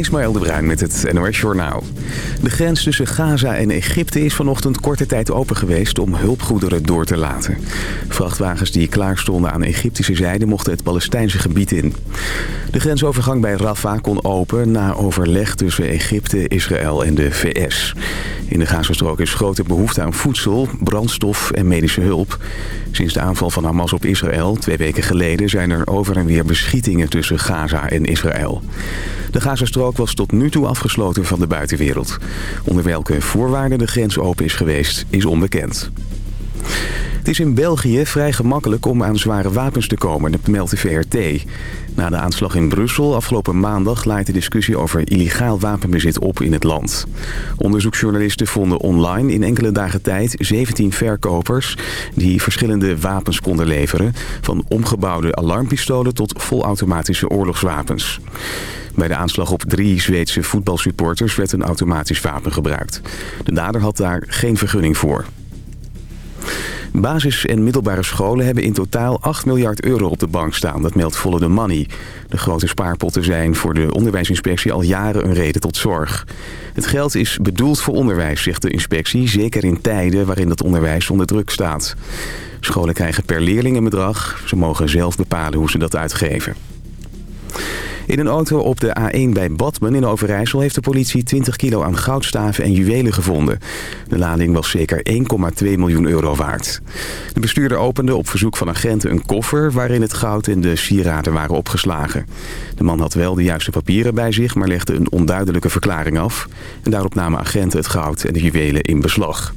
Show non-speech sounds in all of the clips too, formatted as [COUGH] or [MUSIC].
Ismaël de Bruin met het NOS Journaal. De grens tussen Gaza en Egypte is vanochtend korte tijd open geweest om hulpgoederen door te laten. Vrachtwagens die klaar stonden aan de Egyptische zijde mochten het Palestijnse gebied in. De grensovergang bij Rafah kon open na overleg tussen Egypte, Israël en de VS. In de Gazastrook is grote behoefte aan voedsel, brandstof en medische hulp. Sinds de aanval van Hamas op Israël twee weken geleden zijn er over en weer beschietingen tussen Gaza en Israël. De Gazastrook was tot nu toe afgesloten van de buitenwereld. Onder welke voorwaarden de grens open is geweest, is onbekend. Het is in België vrij gemakkelijk om aan zware wapens te komen, meldt de VRT. Na de aanslag in Brussel afgelopen maandag laait de discussie over illegaal wapenbezit op in het land. Onderzoeksjournalisten vonden online in enkele dagen tijd 17 verkopers die verschillende wapens konden leveren. Van omgebouwde alarmpistolen tot volautomatische oorlogswapens. Bij de aanslag op drie Zweedse voetbalsupporters werd een automatisch wapen gebruikt. De dader had daar geen vergunning voor. Basis- en middelbare scholen hebben in totaal 8 miljard euro op de bank staan. Dat meldt Follow the Money. De grote spaarpotten zijn voor de onderwijsinspectie al jaren een reden tot zorg. Het geld is bedoeld voor onderwijs, zegt de inspectie. Zeker in tijden waarin het onderwijs onder druk staat. Scholen krijgen per leerling een bedrag. Ze mogen zelf bepalen hoe ze dat uitgeven. In een auto op de A1 bij Badmen in Overijssel heeft de politie 20 kilo aan goudstaven en juwelen gevonden. De lading was zeker 1,2 miljoen euro waard. De bestuurder opende op verzoek van agenten een koffer waarin het goud en de sieraden waren opgeslagen. De man had wel de juiste papieren bij zich, maar legde een onduidelijke verklaring af. En daarop namen agenten het goud en de juwelen in beslag.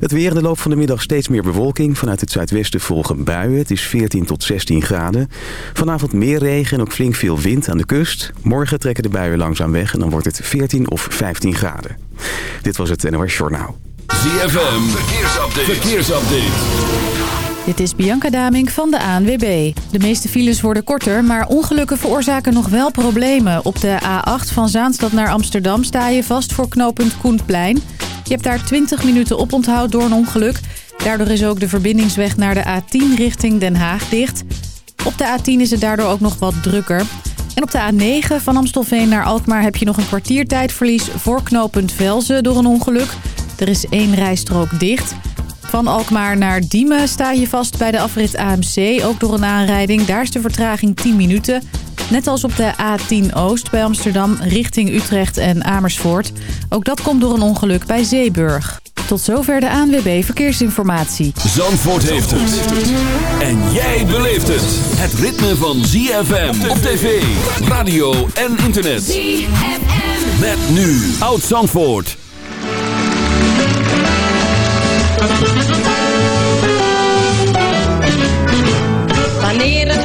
Het weer in de loop van de middag steeds meer bewolking. Vanuit het zuidwesten volgen buien. Het is 14 tot 16 graden. Vanavond meer regen en ook flink veel wind aan de kust. Morgen trekken de buien langzaam weg en dan wordt het 14 of 15 graden. Dit was het NOS Journaal. ZFM, verkeersupdate. verkeersupdate. Dit is Bianca Daming van de ANWB. De meeste files worden korter, maar ongelukken veroorzaken nog wel problemen. Op de A8 van Zaanstad naar Amsterdam sta je vast voor knooppunt Koenplein. Je hebt daar 20 minuten op onthoud door een ongeluk. Daardoor is ook de verbindingsweg naar de A10 richting Den Haag dicht. Op de A10 is het daardoor ook nog wat drukker. En op de A9 van Amstelveen naar Alkmaar heb je nog een kwartiertijdverlies voor knooppunt Velzen door een ongeluk. Er is één rijstrook dicht. Van Alkmaar naar Diemen sta je vast bij de afrit AMC, ook door een aanrijding. Daar is de vertraging 10 minuten. Net als op de A10 Oost bij Amsterdam richting Utrecht en Amersfoort. Ook dat komt door een ongeluk bij Zeeburg. Tot zover de ANWB Verkeersinformatie. Zandvoort heeft het. En jij beleeft het. Het ritme van ZFM op tv, radio en internet. ZFM. Met nu Oud Zandvoort. Wanneer het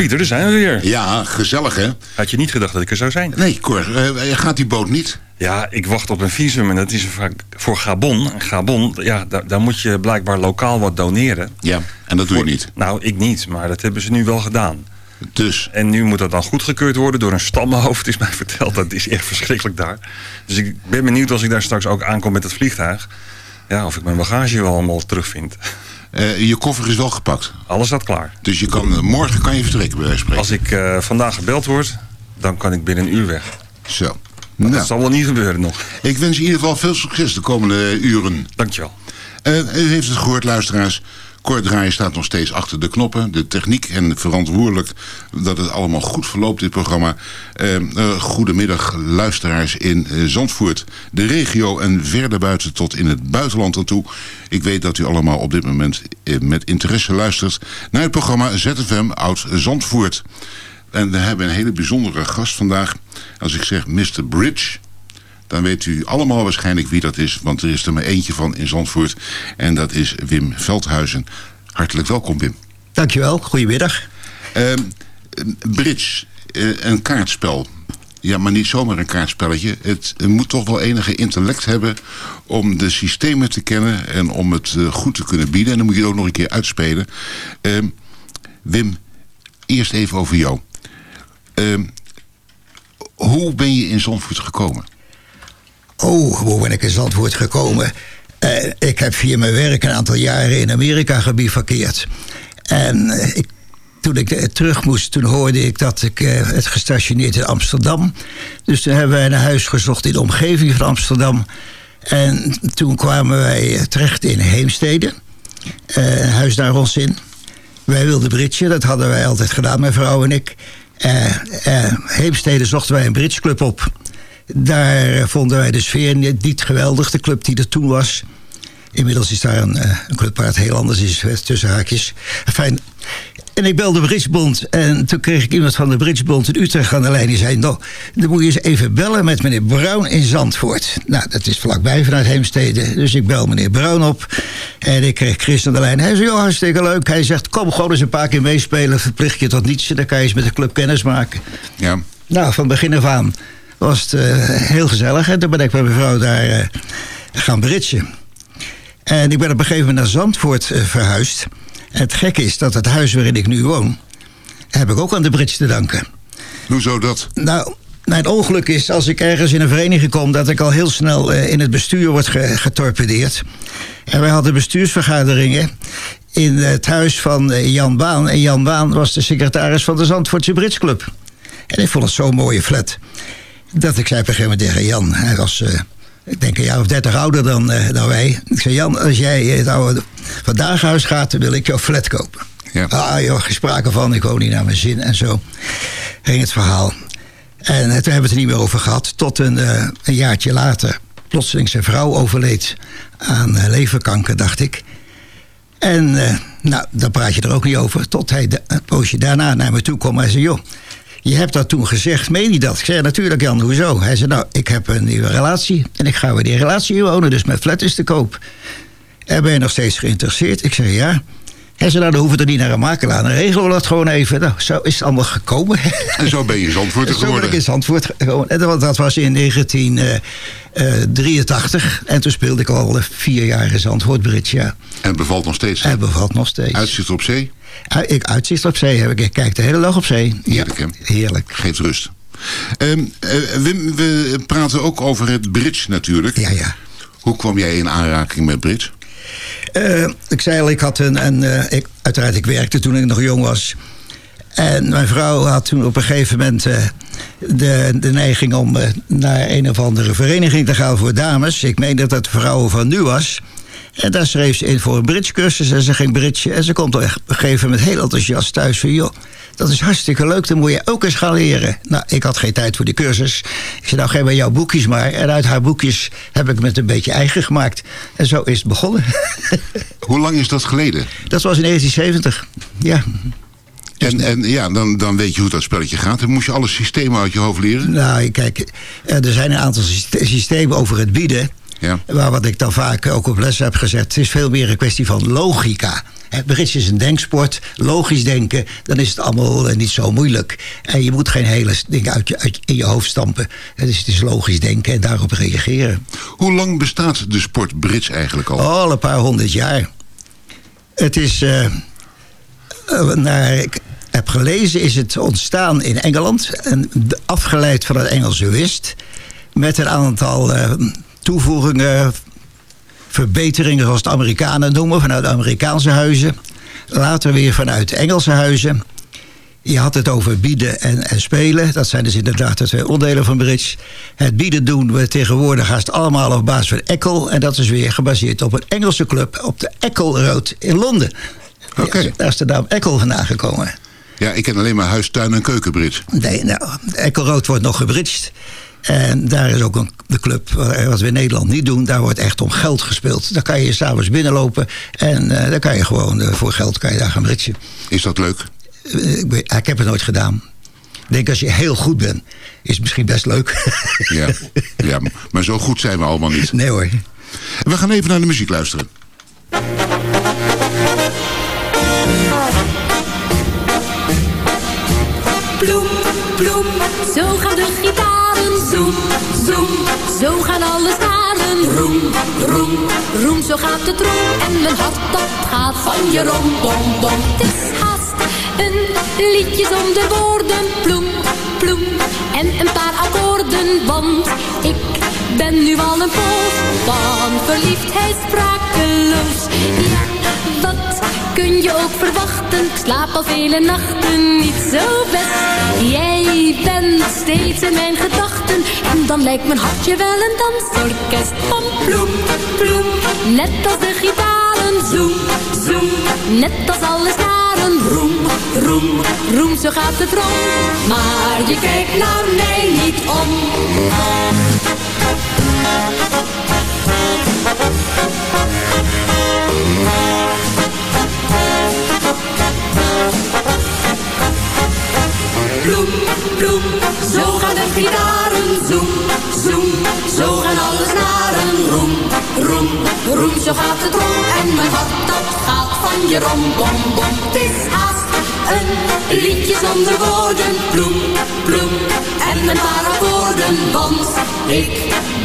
Pieter, daar zijn we weer. Ja, gezellig hè? Had je niet gedacht dat ik er zou zijn? Nee, Cor, uh, gaat die boot niet? Ja, ik wacht op een visum en dat is voor Gabon. Gabon, ja, daar, daar moet je blijkbaar lokaal wat doneren. Ja, en dat doe je niet? Nou, ik niet, maar dat hebben ze nu wel gedaan. Dus? En nu moet dat dan goedgekeurd worden door een stammenhoofd, is mij [LAUGHS] verteld. Dat is echt verschrikkelijk daar. Dus ik ben benieuwd als ik daar straks ook aankom met het vliegtuig. Ja, of ik mijn bagage wel allemaal terugvind. Uh, je koffer is wel gepakt? Alles staat klaar. Dus je kan, morgen kan je vertrekken bij wijze Als ik uh, vandaag gebeld word, dan kan ik binnen een uur weg. Zo. Nou. Dat zal wel niet gebeuren nog. Ik wens in ieder geval veel succes de komende uren. Dankjewel. Uh, u heeft het gehoord, luisteraars. Kort Draaien staat nog steeds achter de knoppen. De techniek en verantwoordelijk dat het allemaal goed verloopt, dit programma. Uh, goedemiddag, luisteraars in uh, Zandvoort. De regio en verder buiten tot in het buitenland aan toe. Ik weet dat u allemaal op dit moment met interesse luistert... naar het programma ZFM Oud Zandvoort. En we hebben een hele bijzondere gast vandaag. Als ik zeg Mr. Bridge dan weet u allemaal waarschijnlijk wie dat is. Want er is er maar eentje van in Zandvoort. En dat is Wim Veldhuizen. Hartelijk welkom, Wim. Dankjewel, goedemiddag. Uh, bridge, uh, een kaartspel. Ja, maar niet zomaar een kaartspelletje. Het moet toch wel enige intellect hebben om de systemen te kennen en om het uh, goed te kunnen bieden. En dan moet je het ook nog een keer uitspelen. Uh, Wim, eerst even over jou. Uh, hoe ben je in Zandvoort gekomen? Oh, hoe ben ik in Zandvoort gekomen? Uh, ik heb via mijn werk een aantal jaren in Amerika gebivakkeerd. En uh, ik, toen ik uh, terug moest, toen hoorde ik dat ik het gestationeerd in Amsterdam. Dus toen hebben wij een huis gezocht in de omgeving van Amsterdam. En toen kwamen wij terecht in Heemstede. een huis daar ons in. Wij wilden bridgen, dat hadden wij altijd gedaan, mijn vrouw en ik. Heemstede zochten wij een bridgeclub op. Daar vonden wij de sfeer niet geweldig, de club die er toen was. Inmiddels is daar een, een club waar het heel anders is, tussen haakjes. Fijn. En ik belde Bridgebond en toen kreeg ik iemand van de Bridgebond in Utrecht aan de lijn. Die zei, nou, dan moet je eens even bellen met meneer Brown in Zandvoort. Nou, dat is vlakbij vanuit Heemstede. Dus ik bel meneer Brown op en ik kreeg Chris aan de lijn. Hij zei, joh, hartstikke leuk. Hij zegt, kom gewoon eens een paar keer meespelen. Verplicht je tot niets. Dan kan je eens met de club kennis maken. Ja. Nou, van begin af aan was het uh, heel gezellig. En toen ben ik met mijn vrouw daar uh, gaan bridgen. En ik ben op een gegeven moment naar Zandvoort uh, verhuisd. En het gekke is dat het huis waarin ik nu woon... heb ik ook aan de bridge te danken. Hoezo dat? Nou, mijn ongeluk is als ik ergens in een vereniging kom... dat ik al heel snel in het bestuur word ge getorpedeerd. En wij hadden bestuursvergaderingen in het huis van Jan Baan. En Jan Baan was de secretaris van de Zandvoortse Bridge Club. En ik vond het zo'n mooie flat dat ik zei op een gegeven moment tegen Jan. Hij was, uh, ik denk, een jaar of dertig ouder dan, uh, dan wij. Ik zei, Jan, als jij het oude vandaag huis gaat, dan wil ik jouw flat kopen. Ja. Ah joh, geen sprake van, ik woon niet naar mijn zin en zo. Ging het verhaal. En toen hebben we het er niet meer over gehad. Tot een, uh, een jaartje later plotseling zijn vrouw overleed aan leverkanker, dacht ik. En nou, daar praat je er ook niet over. Tot hij de, een poosje daarna naar me toe kwam en zei, joh je hebt dat toen gezegd, meen je dat? Ik zei, natuurlijk Jan, hoezo? Hij zei, nou, ik heb een nieuwe relatie en ik ga weer die relatie wonen, dus mijn flat is te koop. En ben je nog steeds geïnteresseerd? Ik zei, ja. Hij zei, nou, dan hoeven we er niet naar een makelaar. Dan regelen we dat gewoon even. Nou, zo is het allemaal gekomen. En zo ben je in Zandvoort geworden. [LAUGHS] Zo ben ik in Zandvoort gekomen. En dat, was in 1983. En toen speelde ik al vier jaar in Zandvoort Bridge, ja. En bevalt nog steeds? En bevalt nog steeds. Uitzicht op zee? Ik, uitzicht op zee heb ik. Ik kijk de hele dag op zee. Heerlijk, ja, hè? Heerlijk. Geeft rust. Um, uh, Wim, we praten ook over het bridge natuurlijk. Ja, ja. Hoe kwam jij in aanraking met bridge? Uh, ik zei al, ik had een... een uh, ik, uiteraard, ik werkte toen ik nog jong was. En mijn vrouw had toen op een gegeven moment uh, de, de neiging om naar een of andere vereniging te gaan voor dames. Ik meen dat dat vrouwen van nu was. En daar schreef ze in voor een bridgecursus en ze ging bridgen. En ze komt op een gegeven moment heel enthousiast thuis van... joh, dat is hartstikke leuk, dan moet je ook eens gaan leren. Nou, ik had geen tijd voor die cursus. Ik zei, nou geef maar jouw boekjes maar. En uit haar boekjes heb ik het een beetje eigen gemaakt. En zo is het begonnen. [LAUGHS] Hoe lang is dat geleden? Dat was in 1970, ja. En, en ja, dan, dan weet je hoe dat spelletje gaat. Dan moest je alle systemen uit je hoofd leren? Nou, kijk, er zijn een aantal systemen over het bieden. Ja. Maar wat ik dan vaak ook op les heb gezet... het is veel meer een kwestie van logica. Bridge is een denksport. Logisch denken, dan is het allemaal eh, niet zo moeilijk. En je moet geen hele dingen uit je, uit, in je hoofd stampen. Het is, het is logisch denken en daarop reageren. Hoe lang bestaat de sport bridge eigenlijk al? Al een paar honderd jaar. Het is, eh, naar ik heb gelezen, is het ontstaan in Engeland. En afgeleid van het Engelse wist. Met een aantal toevoegingen, verbeteringen zoals de Amerikanen noemen. Vanuit Amerikaanse huizen. Later weer vanuit Engelse huizen. Je had het over bieden en, en spelen. Dat zijn dus inderdaad de twee onderdelen van bridge. Het bieden doen we tegenwoordig haast allemaal op basis van Eccles. En dat is weer gebaseerd op een Engelse club op de Eccles Road in Londen. Oké. Ja, daar is de naam Eccles vandaan gekomen. Ja, ik ken alleen maar huis, tuin en keukenbridge. Nee, nou, Eccles Road wordt nog gebridged. En daar is ook een, de club, eh, wat we in Nederland niet doen, daar wordt echt om geld gespeeld. Daar kan je s'avonds binnenlopen en eh, dan kan je gewoon eh, voor geld kan je daar gaan bridgen. Is dat leuk? Ik, heb het nooit gedaan. Ik denk als je heel goed bent, is het misschien best leuk. [LAUGHS] Ja. ja, maar zo goed zijn we allemaal niet. nee hoor. We gaan even naar de muziek luisteren. Bloem, bloem, zo gaan de gitaren. Zoem, zoem, zo gaan alle snaren. Roem, roem, roem, zo gaat het roem. En mijn hart dat gaat van je rom, bom, bom. Het is haast een liedje zonder woorden. Bloem, bloem, en een paar akkoorden. Want ik ben nu al een poos van verliefdheid sprakeloos. Ja, wat kun je ook verwachten? Slaap al vele nachten niet zo best. Jij bent steeds in mijn gedachten. En dan lijkt mijn hartje wel een dansorkest van bloem, bloem. Net als de gitaren, zoem, zoem. Net als alle snaren, roem, roem, roem. Zo gaat het rond. Maar je kijkt naar mij niet om. Bloem, zo gaan de gitaren. Zoem, zoem, zo gaan alle snaren. Roem, roem, roem, zo gaat het rom. En mijn hart dat gaat van je rom, bom, bom. Het is haast een liedje zonder woorden. Bloem, bloem, en een paar akkoorden. Want ik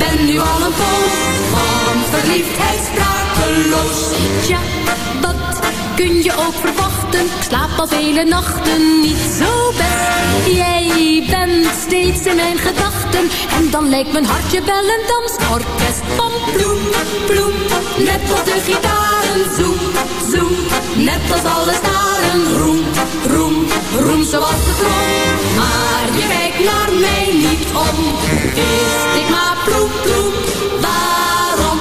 ben nu al een poos van verliefdheid sprakeloos. Tja, wat kun je ook verwachten? Ik slaap al vele nachten niet zo best. Jij bent steeds in mijn gedachten. En dan lijkt mijn hartje wel een dansorkest van bloem, bloem. Net als de gitaren, zoem, zoem. Net als alle staren, roem, roem, roem zoals de trom. Maar je kijkt naar mij niet om. Is ik maar ploem, ploem, waarom?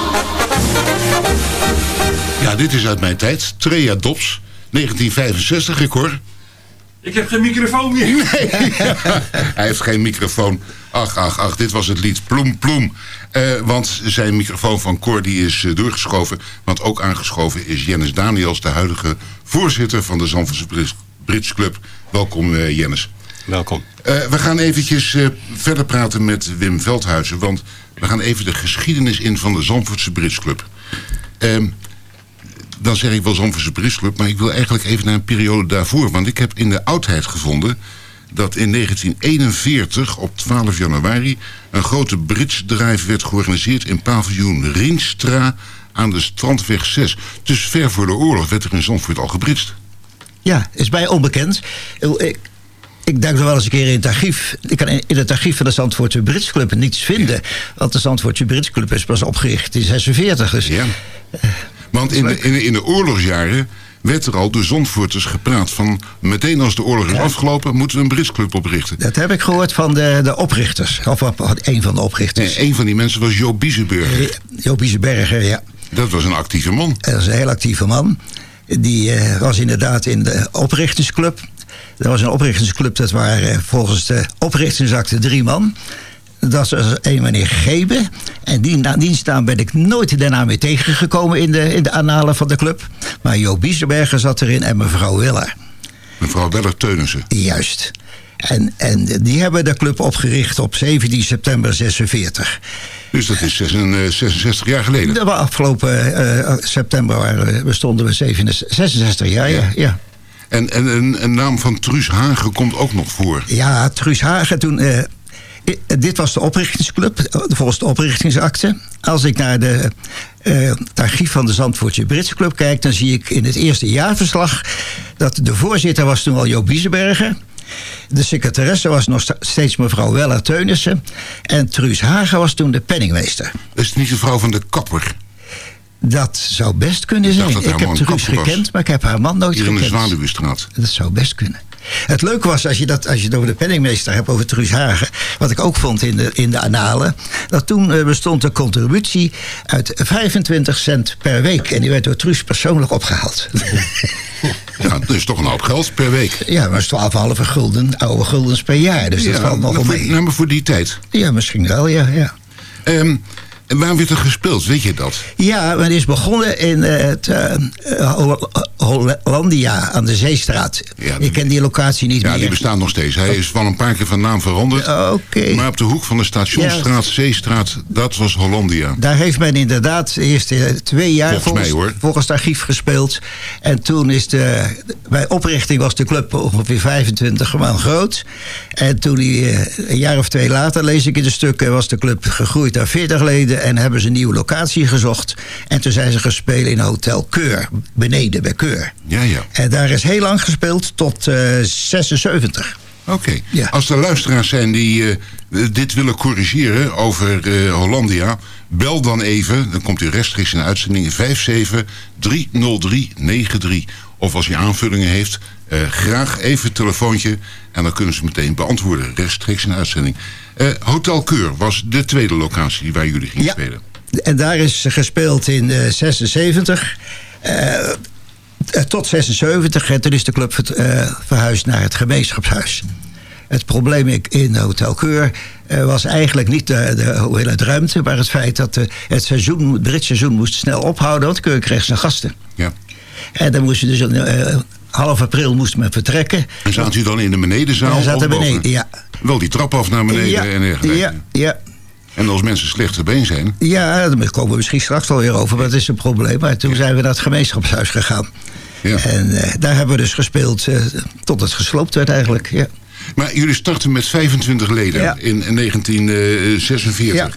Ja, dit is uit mijn tijd. Trea Dops, 1965, ik hoor. Ik heb geen microfoon meer. [LAUGHS] Hij heeft geen microfoon. Ach, ach, ach, dit was het lied Ploem Ploem. Eh, want zijn microfoon van Cor die is eh, doorgeschoven. Want ook aangeschoven is Jennis Daniels, de huidige voorzitter van de Zandvoortse Bridge- Bridge Club. Welkom eh, Jennis. Welkom. Eh, we gaan eventjes eh, verder praten met Wim Veldhuizen. Want we gaan even de geschiedenis in van de Zandvoortse Bridge Club. Dan zeg ik wel Zandvoortse Bridge Club, maar ik wil eigenlijk even naar een periode daarvoor. Want ik heb in de oudheid gevonden dat in 1941 op 12 januari... een grote bridge drive werd georganiseerd in paviljoen Rienstra aan de Strandweg 6. Dus ver voor de oorlog werd er in Zandvoort al gebridged. Ja, is mij onbekend. Ik, ik duik er wel eens een keer in het archief. Ik kan in in het archief van de Zandvoortse Brits Club niets vinden. Want de Zandvoortse Brits Club is pas opgericht in 46. Dus Ja. Want in de, in, de, in de oorlogsjaren werd er al door Zandvoorters gepraat van... meteen als de oorlog is afgelopen, moeten we een Brits club oprichten. dat heb ik gehoord van de, de oprichters. Of of- of een van de oprichters. En een van die mensen was Jo Biezenburger. Joop Biezenberger, ja. Dat was een actieve man. Dat is een heel actieve man. Die eh, was inderdaad in de oprichtersclub. Er was een oprichtersclub, dat waren eh, volgens de oprichtingsakte drie man. Dat was een meneer Gebe. En die, na die naam ben ik nooit daarna meer tegengekomen in de, in de annalen van de club. Maar Joop Biesenberger zat erin en mevrouw Willer. Mevrouw Weller Teunissen. Juist. En, en die hebben de club opgericht op 17 september 46. Dus dat is 66 jaar geleden. De afgelopen uh, september waren, bestonden we 66 jaar, ja. ja. En, en een, een, naam van Truus Hagen komt ook nog voor. Ja, Truus Hagen toen... Uh, dit was de oprichtingsclub, volgens de oprichtingsakte. Als ik naar de, uh, het archief van de Zandvoortse Britse Club kijk... dan zie ik in het eerste jaarverslag... dat de voorzitter was toen al Joop Biesenbergen... De secretaresse was nog steeds mevrouw Weller Teunissen. En Truus Hagen was toen de penningmeester. Is het niet de vrouw van de kapper? Dat zou best kunnen zijn. Ik, ik heb Truus gekend, maar ik heb haar man nooit Hier gekend. in de Zwaluwestraat. Dat zou best kunnen. Het leuke was, als je, dat, als je het over de penningmeester hebt, over Truus Hagen... wat ik ook vond in de, in de analen... dat toen uh, bestond de contributie uit 25 cent per week. En die werd door Truus persoonlijk opgehaald. [LAUGHS] Ja, dat is toch een hoop geld per week. Ja, maar 12,5 gulden, oude guldens per jaar. Dus ja, dat valt nogal mee. Nou, maar voor die tijd. Ja, misschien wel, ja. ja. Um, en waar werd er gespeeld, weet je dat? Ja, men is begonnen in uh, het uh, Hollandia aan de Zeestraat. Ja, Ik ken die locatie niet ja, meer. Ja, die bestaat nog steeds. Hij is wel een paar keer van naam veranderd. Oké. Okay. Maar op de hoek van de Stationsstraat, ja. Zeestraat, dat was Hollandia. Daar heeft men inderdaad de eerste twee jaar volgens, volgens, mij, hoor. volgens het archief gespeeld. En toen is de... Bij oprichting was de club ongeveer 25 man groot. En toen die, een jaar of twee later, lees ik in de stukken... was de club gegroeid naar 40 leden en hebben ze een nieuwe locatie gezocht. En toen zijn ze gespeeld in Hotel Keur, beneden bij Keur. Ja, ja. En daar is heel lang gespeeld, tot uh, 76. Oké. Okay. Ja. Als er luisteraars zijn die uh, dit willen corrigeren over uh, Hollandia... bel dan even, dan komt u rechtstreeks in de uitzending... 5730393. Of als u aanvullingen heeft, uh, graag even een telefoontje... en dan kunnen ze meteen beantwoorden, rechtstreeks in de uitzending. Uh, Hotel Keur was de tweede locatie waar jullie gingen ja. spelen. En daar is gespeeld in uh, 76. Uh, tot 76. En toen is de club verhuisd naar het gemeenschapshuis. Het probleem in Hotel Keur was eigenlijk niet de, de hoeveelheid ruimte... maar het feit dat de, het seizoen, het Brits seizoen moest snel ophouden... want Keur kreeg zijn gasten. Ja. En dan moest je dus... half april moest men vertrekken. En zat u dan in de benedenzaal? Ja, zaten beneden, ja. Wel die trap af naar beneden ja, en dergelijke. Ja, ja. En als mensen slecht te been zijn? Ja, daar komen we misschien straks wel weer over, maar dat is een probleem. Maar toen zijn we naar het gemeenschapshuis gegaan. Ja. En uh, daar hebben we dus gespeeld uh, tot het gesloopt werd eigenlijk, ja. Maar jullie starten met 25 leden ja. in 1946.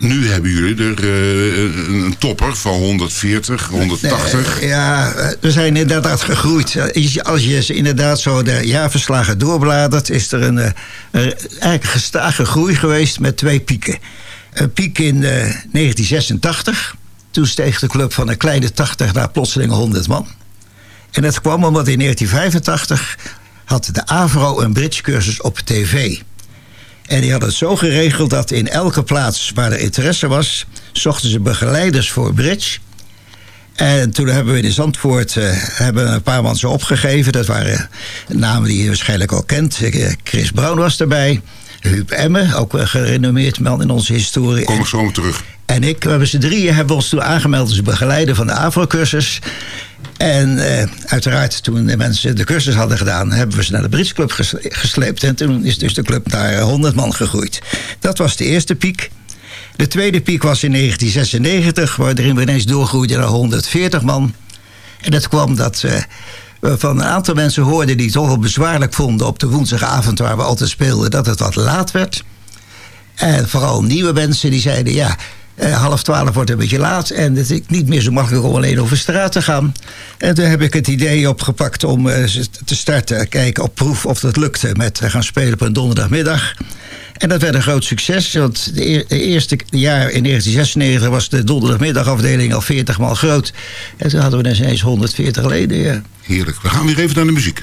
Nu hebben jullie er uh, een topper van 140, 180. Nee, ja, we zijn inderdaad gegroeid. Als je inderdaad zo de jaarverslagen doorbladert... is er een, een eigenlijk gestage groei geweest met twee pieken. Een piek in uh, 1986. Toen steeg de club van een kleine 80 naar plotseling 100 man. En dat kwam omdat in 1985 had de AVRO een bridgecursus op tv... En die hadden het zo geregeld dat in elke plaats waar er interesse was... zochten ze begeleiders voor bridge. En toen hebben we in Zandvoort uh, hebben een paar zo opgegeven. Dat waren namen die je waarschijnlijk al kent. Chris Brown was erbij. Huub Emme, ook een gerenommeerd man in onze historie. Kom ik zo terug. En ik, we hebben z'n drieën hebben ons toen aangemeld als begeleider van de AVRO-cursus. En uh, uiteraard, toen de mensen de cursus hadden gedaan... hebben we ze naar de Brits Club gesleept. En toen is dus de club naar 100 man gegroeid. Dat was de eerste piek. De tweede piek was in 1996... waarin we ineens doorgroeiden naar 140 man. En dat kwam dat... Uh, we van een aantal mensen hoorden die het toch wel bezwaarlijk vonden... op de woensdagavond waar we altijd speelden... dat het wat laat werd. En vooral nieuwe mensen die zeiden... ja, half twaalf wordt een beetje laat en het is niet meer zo makkelijk om alleen over straat te gaan. En toen heb ik het idee opgepakt om uh, te starten, kijken op proef of dat lukte met gaan spelen op een donderdagmiddag. En dat werd een groot succes, want de eerste jaar in 1996 was de donderdagmiddagafdeling al 40 maal groot. En toen hadden we ineens 140 leden. Ja. Heerlijk. We gaan weer even naar de muziek.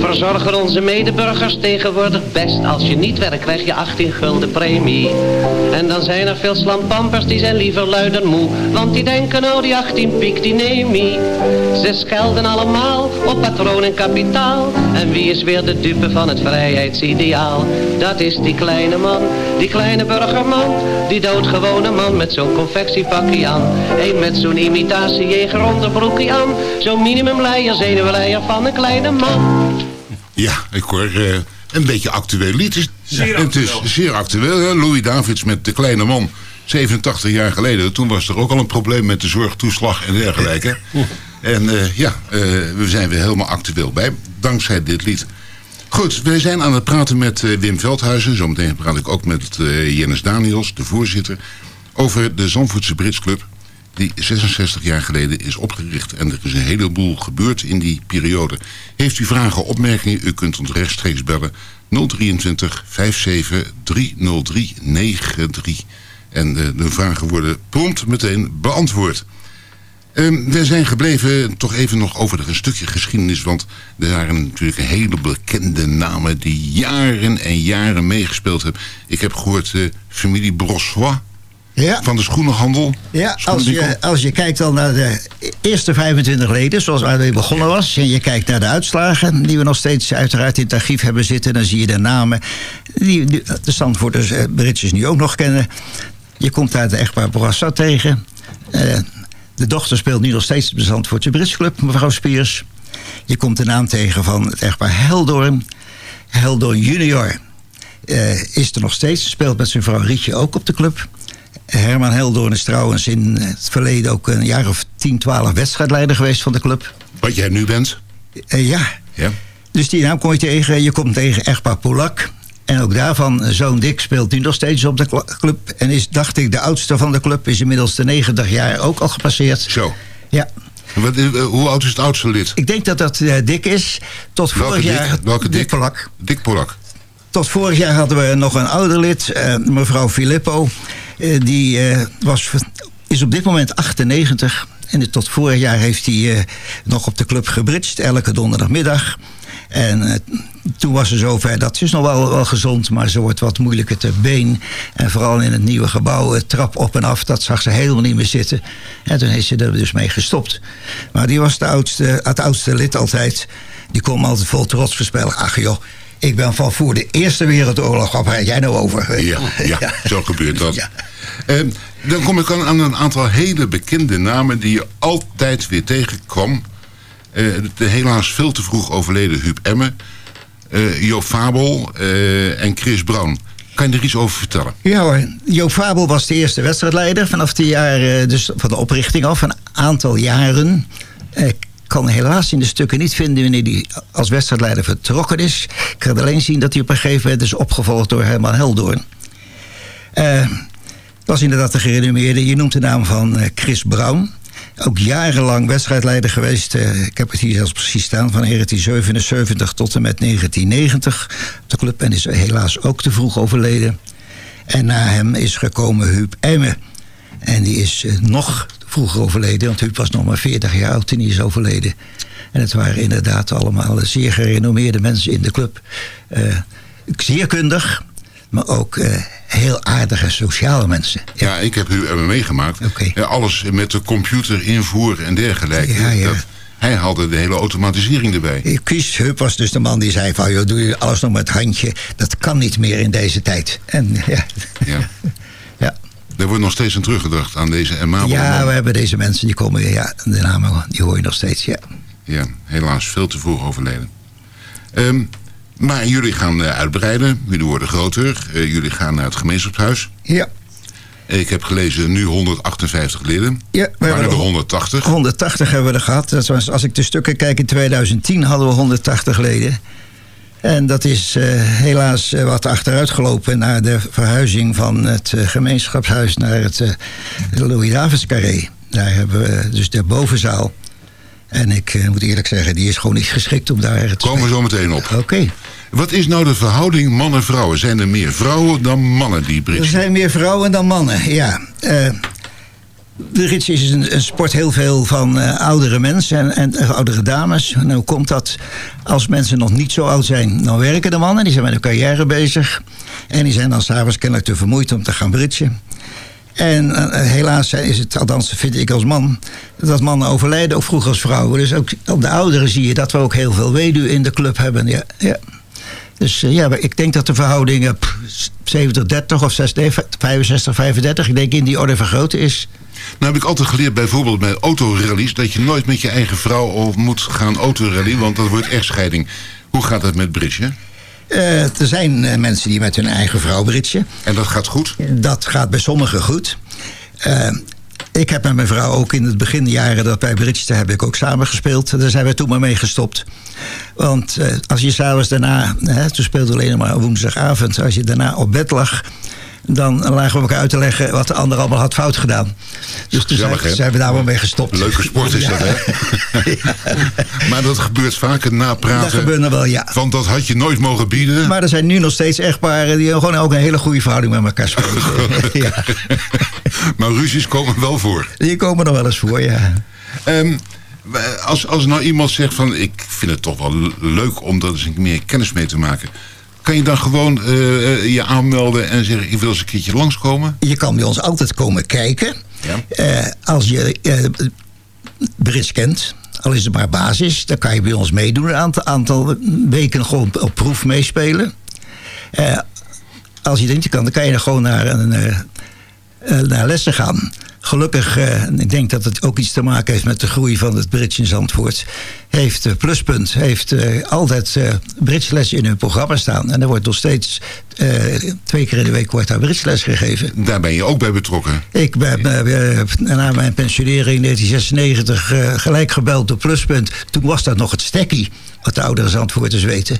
Verzorgen onze medeburgers tegenwoordig best. Als je niet werkt krijg je 18 gulden premie. En dan zijn er veel slampampers die zijn liever luider moe. Want die denken nou die 18 piek die neem ie. Ze schelden allemaal op patroon en kapitaal. En wie is weer de dupe van het vrijheidsideaal? Dat is die kleine man, die kleine burgerman. Die doodgewone man met zo'n confectiepakje aan. Eén met zo'n imitatiejeger onderbroekje aan. Zo'n minimumleier, zenuwleier van een kleine man. Ja, ik hoor eh, een beetje actueel lied. Het is, Zeer het is actueel. zeer actueel. hè? Louis Davids met De Kleine Man. 87 jaar geleden. Toen was er ook al een probleem met de zorgtoeslag en dergelijke. En eh, ja, eh, we zijn weer helemaal actueel bij. Dankzij dit lied. Goed, wij zijn aan het praten met Wim Veldhuizen. Zometeen praat ik ook met Jennis Daniels, de voorzitter. Over de Zandvoortse Brits Club. Die 66 jaar geleden is opgericht. En er is een heleboel gebeurd in die periode. Heeft u vragen, opmerkingen? U kunt ons rechtstreeks bellen. 023 57 303 93. En eh, de vragen worden prompt meteen beantwoord. Ehm, we zijn gebleven toch even nog over een stukje geschiedenis. Want er waren natuurlijk een hele bekende namen die jaren en jaren meegespeeld hebben. Ik heb gehoord eh, familie Brossois Ja. van de schoenenhandel. Ja, als je, als je kijkt al naar de eerste 25 leden, zoals waarmee begonnen was, en je kijkt naar de uitslagen, die we nog steeds uiteraard in het archief hebben zitten, dan zie je de namen die, de Zandvoorters, eh, Britsers nu ook nog kennen. Je komt daar de echtpaar Bourassa tegen. Eh, de dochter speelt nu nog steeds de Zandvoortse Brits Club, mevrouw Spiers. Je komt de naam tegen van het echtpaar Heldoorn. Heldoorn junior eh, is er nog steeds, speelt met zijn vrouw Rietje ook op de club. Herman Heldoorn is trouwens in het verleden ook een jaar of 10, 12 wedstrijdleider geweest van de club. Wat jij nu bent. Eh, ja, Ja. dus die naam kom je tegen. Je komt tegen echtpaar Polak. En ook daarvan, zoon Dick speelt nu nog steeds op de club. En is, dacht ik, de oudste van de club. Is inmiddels de 90 jaar ook al gepasseerd. Zo. Ja, Wat, eh, hoe oud is het oudste lid? ik denk dat dat eh, Dick is. Tot Welke vorig Dick? jaar... Welke Dick? Polak. Dick Polak. Tot vorig jaar hadden we nog een ouder lid, mevrouw Filippo. Eh, die eh, was, is op dit moment 98. En tot vorig jaar heeft hij eh, nog op de club gebridged, elke donderdagmiddag. En toen was ze zover, dat ze is nog wel, wel gezond, maar ze wordt wat moeilijker te been. En vooral in het nieuwe gebouw, trap op en af, dat zag ze helemaal niet meer zitten. En toen heeft ze er dus mee gestopt. Maar die was de oudste, het oudste lid altijd. Die me altijd vol trots voorspellen. Ach joh, ik ben van voor de Eerste Wereldoorlog. Waar praat jij nou over? Ja, ja, [LAUGHS] zo gebeurt dat. Ja. Ehm, dan kom ik aan een aantal hele bekende namen die je altijd weer tegenkwam. Eh, de helaas veel te vroeg overleden Huub Emme, eh Joop Fabel eh, en Chris Brown. Kan je er iets over vertellen? Ja hoor, Joop Fabel was de eerste wedstrijdleider vanaf de jaren, dus van de oprichting af, een aantal jaren. Kan helaas in de stukken niet vinden wanneer hij als wedstrijdleider vertrokken is. Ik kan alleen zien dat hij op een gegeven moment is opgevolgd door Herman Heldoorn. Eh was inderdaad de gerenommeerde. Je noemt de naam van eh, Chris Brown. Ook jarenlang wedstrijdleider geweest. eh, ik heb het hier zelfs precies staan. Van 1977 tot en met 1990. Op de club en is helaas ook te vroeg overleden. En na hem is gekomen Huub Emme. En die is nog vroeger overleden. Want Huub was nog maar 40 jaar oud toen hij is overleden. En het waren inderdaad allemaal zeer gerenommeerde mensen in de club. Eh, zeer kundig. Maar ook eh, heel aardige sociale mensen. Ja, ik heb Huub Emme meegemaakt. Eh, alles met de computer invoeren en dergelijke. Ja. Dat, hij haalde de hele automatisering erbij. Kies Huub was dus de man die zei van... Joh, doe je alles nog met het handje. Dat kan niet meer in deze tijd. En ja. [LAUGHS] Er wordt nog steeds aan teruggedacht aan deze Emma. ja we hebben deze mensen die komen weer. Ja, de namen die hoor je nog steeds. Ja. Ja, helaas veel te vroeg overleden. Ehm, maar jullie gaan eh, uitbreiden, jullie worden groter, eh, jullie gaan naar het gemeenschapshuis. Ja. Ik heb gelezen nu 158 leden, Ja, we hebben er 180. 180 hebben we er gehad. Dat was, als ik de stukken kijk, in 2010 hadden we 180 leden. En dat is eh, helaas eh, wat achteruit gelopen naar de verhuizing van het eh, gemeenschapshuis naar het Louis Davids Carré. Daar hebben we dus de bovenzaal. En ik moet eerlijk zeggen, die is gewoon niet geschikt om daar te Komen we zo meteen op. Oké. Wat is nou de verhouding mannen-vrouwen? Zijn er meer vrouwen dan mannen die Er bridge? zijn meer vrouwen dan mannen, ja. De rits is een, sport heel veel van eh, oudere mensen en, en eh, oudere dames. Hoe komt dat? Als mensen nog niet zo oud zijn, dan werken de mannen. Die zijn met hun carrière bezig. En die zijn dan s'avonds kennelijk te vermoeid om te gaan bridgen. En eh, helaas is het, althans vind ik als man, dat mannen overlijden ook vroeg als vrouwen. Dus ook op de ouderen zie je dat we ook heel veel weduwen in de club hebben. Ja. Dus ja, ik denk dat de verhouding 70-30 of 65-35, ik denk in die orde van grootte is. Nou heb ik altijd geleerd bijvoorbeeld bij autorallies... dat je nooit met je eigen vrouw of moet gaan autorally... want dat wordt echtscheiding. Hoe gaat dat met bridge? Eh, er zijn eh, mensen die met hun eigen vrouw bridgen. En dat gaat goed? Dat gaat bij sommigen goed. Eh, ik heb met mijn vrouw ook in het beginjaren dat wij bridgeden... heb ik ook samen gespeeld. Daar zijn we toen maar mee gestopt. Want als je s'avonds daarna... Hè, toen speelde alleen maar woensdagavond. Als je daarna op bed lag... dan lagen we elkaar uit te leggen wat de ander allemaal had fout gedaan. Dus toen zijn, we daar maar mee gestopt. Leuke sport is dat, hè? [LAUGHS] maar dat gebeurt vaker napraten. Dat gebeurt er wel, ja. Want dat had je nooit mogen bieden. Maar er zijn nu nog steeds echtparen die gewoon ook een hele goede verhouding met elkaar spelen. [LAUGHS] ja. maar ruzies komen wel voor. Die komen er wel eens voor, ja. Ehm, als, als nou iemand zegt van... ik vind het toch wel leuk om daar eens meer kennis mee te maken... kan je dan gewoon eh, eh, je aanmelden en zeggen... ik wil eens een keertje langskomen? Je kan bij ons altijd komen kijken. Ja. Eh, als je uh, Brits kent, al is het maar basis... dan kan je bij ons meedoen. Een aantal, aantal weken gewoon op proef meespelen. Als je denkt, kan, dan kan je er gewoon naar, een, naar lessen gaan. Gelukkig, uh, ik denk dat het ook iets te maken heeft met de groei van het Brits in Zandvoort. Heeft uh, Pluspunt heeft altijd Britsles in hun programma staan. En er wordt nog steeds twee keer in de week wordt daar Britsles gegeven. Daar ben je ook bij betrokken. Ik ben na mijn pensionering in 1996 gelijk gebeld door Pluspunt. Toen was dat nog het stekkie, wat de oudere Zandvoorters weten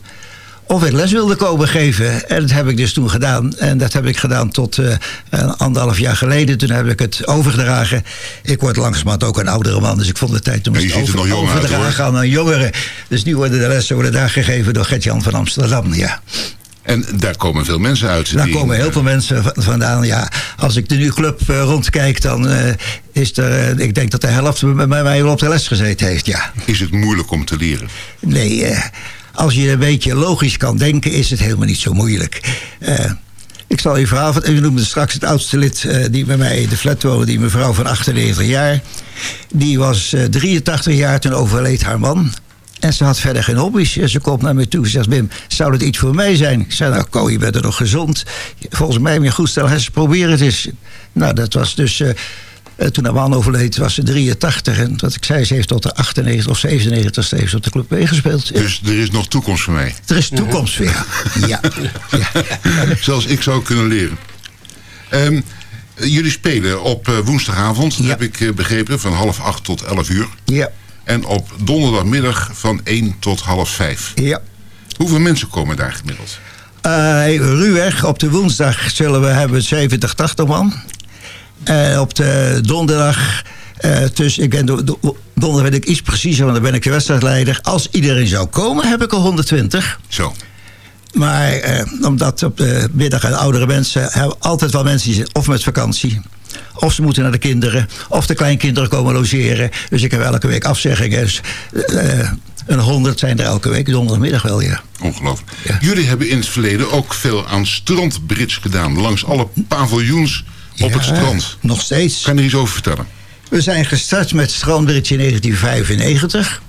of ik les wilde komen geven. En dat heb ik dus toen gedaan. En dat heb ik gedaan tot uh, een anderhalf jaar geleden. Toen heb ik het overgedragen. Ik word langzamerhand ook een oudere man. Dus ik vond het tijd om het over, overdragen aan een jongere. Dus nu worden de lessen worden daar gegeven door Gert-Jan van Amsterdam. Ja. En daar komen veel mensen uit. Daar komen heel veel mensen vandaan. Ja, als ik de nu club uh, rondkijk, dan uh, is er... Ik denk dat de helft bij mij wel op de les gezeten heeft, ja. Is het moeilijk om te leren? Nee, als je een beetje logisch kan denken, is het helemaal niet zo moeilijk. Uh, ik zal je verhaal van. U noemde straks het oudste lid uh, die bij mij in de flat woonde, die mevrouw van 98 jaar. Die was uh, 83 jaar, toen overleed haar man. En ze had verder geen hobby's. En ze komt naar me toe en zegt: Bim, zou dat iets voor mij zijn? Ik zei: Nou, Ko, je bent er nog gezond. Volgens mij heb je goed stel, probeer het eens. Nou, dat was dus Eh, toen haar man overleed was ze 83. En wat ik zei, ze heeft tot de 98 of 97 heeft ze op de club meegespeeld. Ja. Dus er is nog toekomst voor mij. Er is toekomst weer. Ja. ja. Zelfs ik zou kunnen leren. Ehm, jullie spelen op eh, woensdagavond, Ja. heb ik eh, begrepen, van half acht tot elf uur. Ja. En op donderdagmiddag van 1 tot half 5. ja. Hoeveel mensen komen daar gemiddeld? Eh, ruwweg, op de woensdag zullen we hebben 70, 80 man. En op de donderdag, eh dus ik ben do- do- donderdag ben ik iets preciezer, want dan ben ik de wedstrijdleider. Als iedereen zou komen, heb ik er 120. Zo. Maar eh, omdat op de middag en oudere mensen hebben altijd wel mensen die zijn of met vakantie. Of ze moeten naar de kinderen. Of de kleinkinderen komen logeren. Dus ik heb elke week afzeggingen. Dus, eh, een honderd zijn er elke week. Donderdagmiddag wel, ja. Ongelooflijk. Ja. Jullie hebben in het verleden ook veel aan strandbridge gedaan. Langs alle paviljoens op het strand. Nog steeds. Kan je er iets over vertellen? We zijn gestart met Strandbridge in 1995.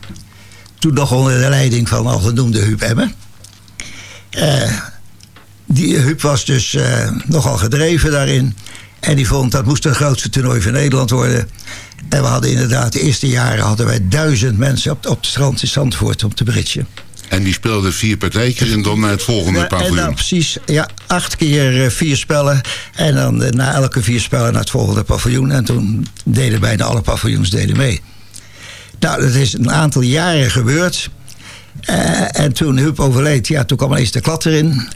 Toen nog onder de leiding van al genoemde Huub Emmen. Eh, die Huub was dus eh, nogal gedreven daarin. En die vond dat moest het grootste toernooi van Nederland worden. En we hadden inderdaad, de eerste jaren hadden wij duizend mensen op, op het strand in Zandvoort op de bridge. En die speelden vier partijtjes en dan naar het volgende Ja, en paviljoen. dan precies, ja, acht keer eh, vier spellen. En dan eh, na elke vier spellen naar het volgende paviljoen. En toen deden bijna alle paviljoens deden mee. Nou, dat is een aantal jaren gebeurd. Eh, en toen Huub overleed, ja, toen kwam ineens de klad erin.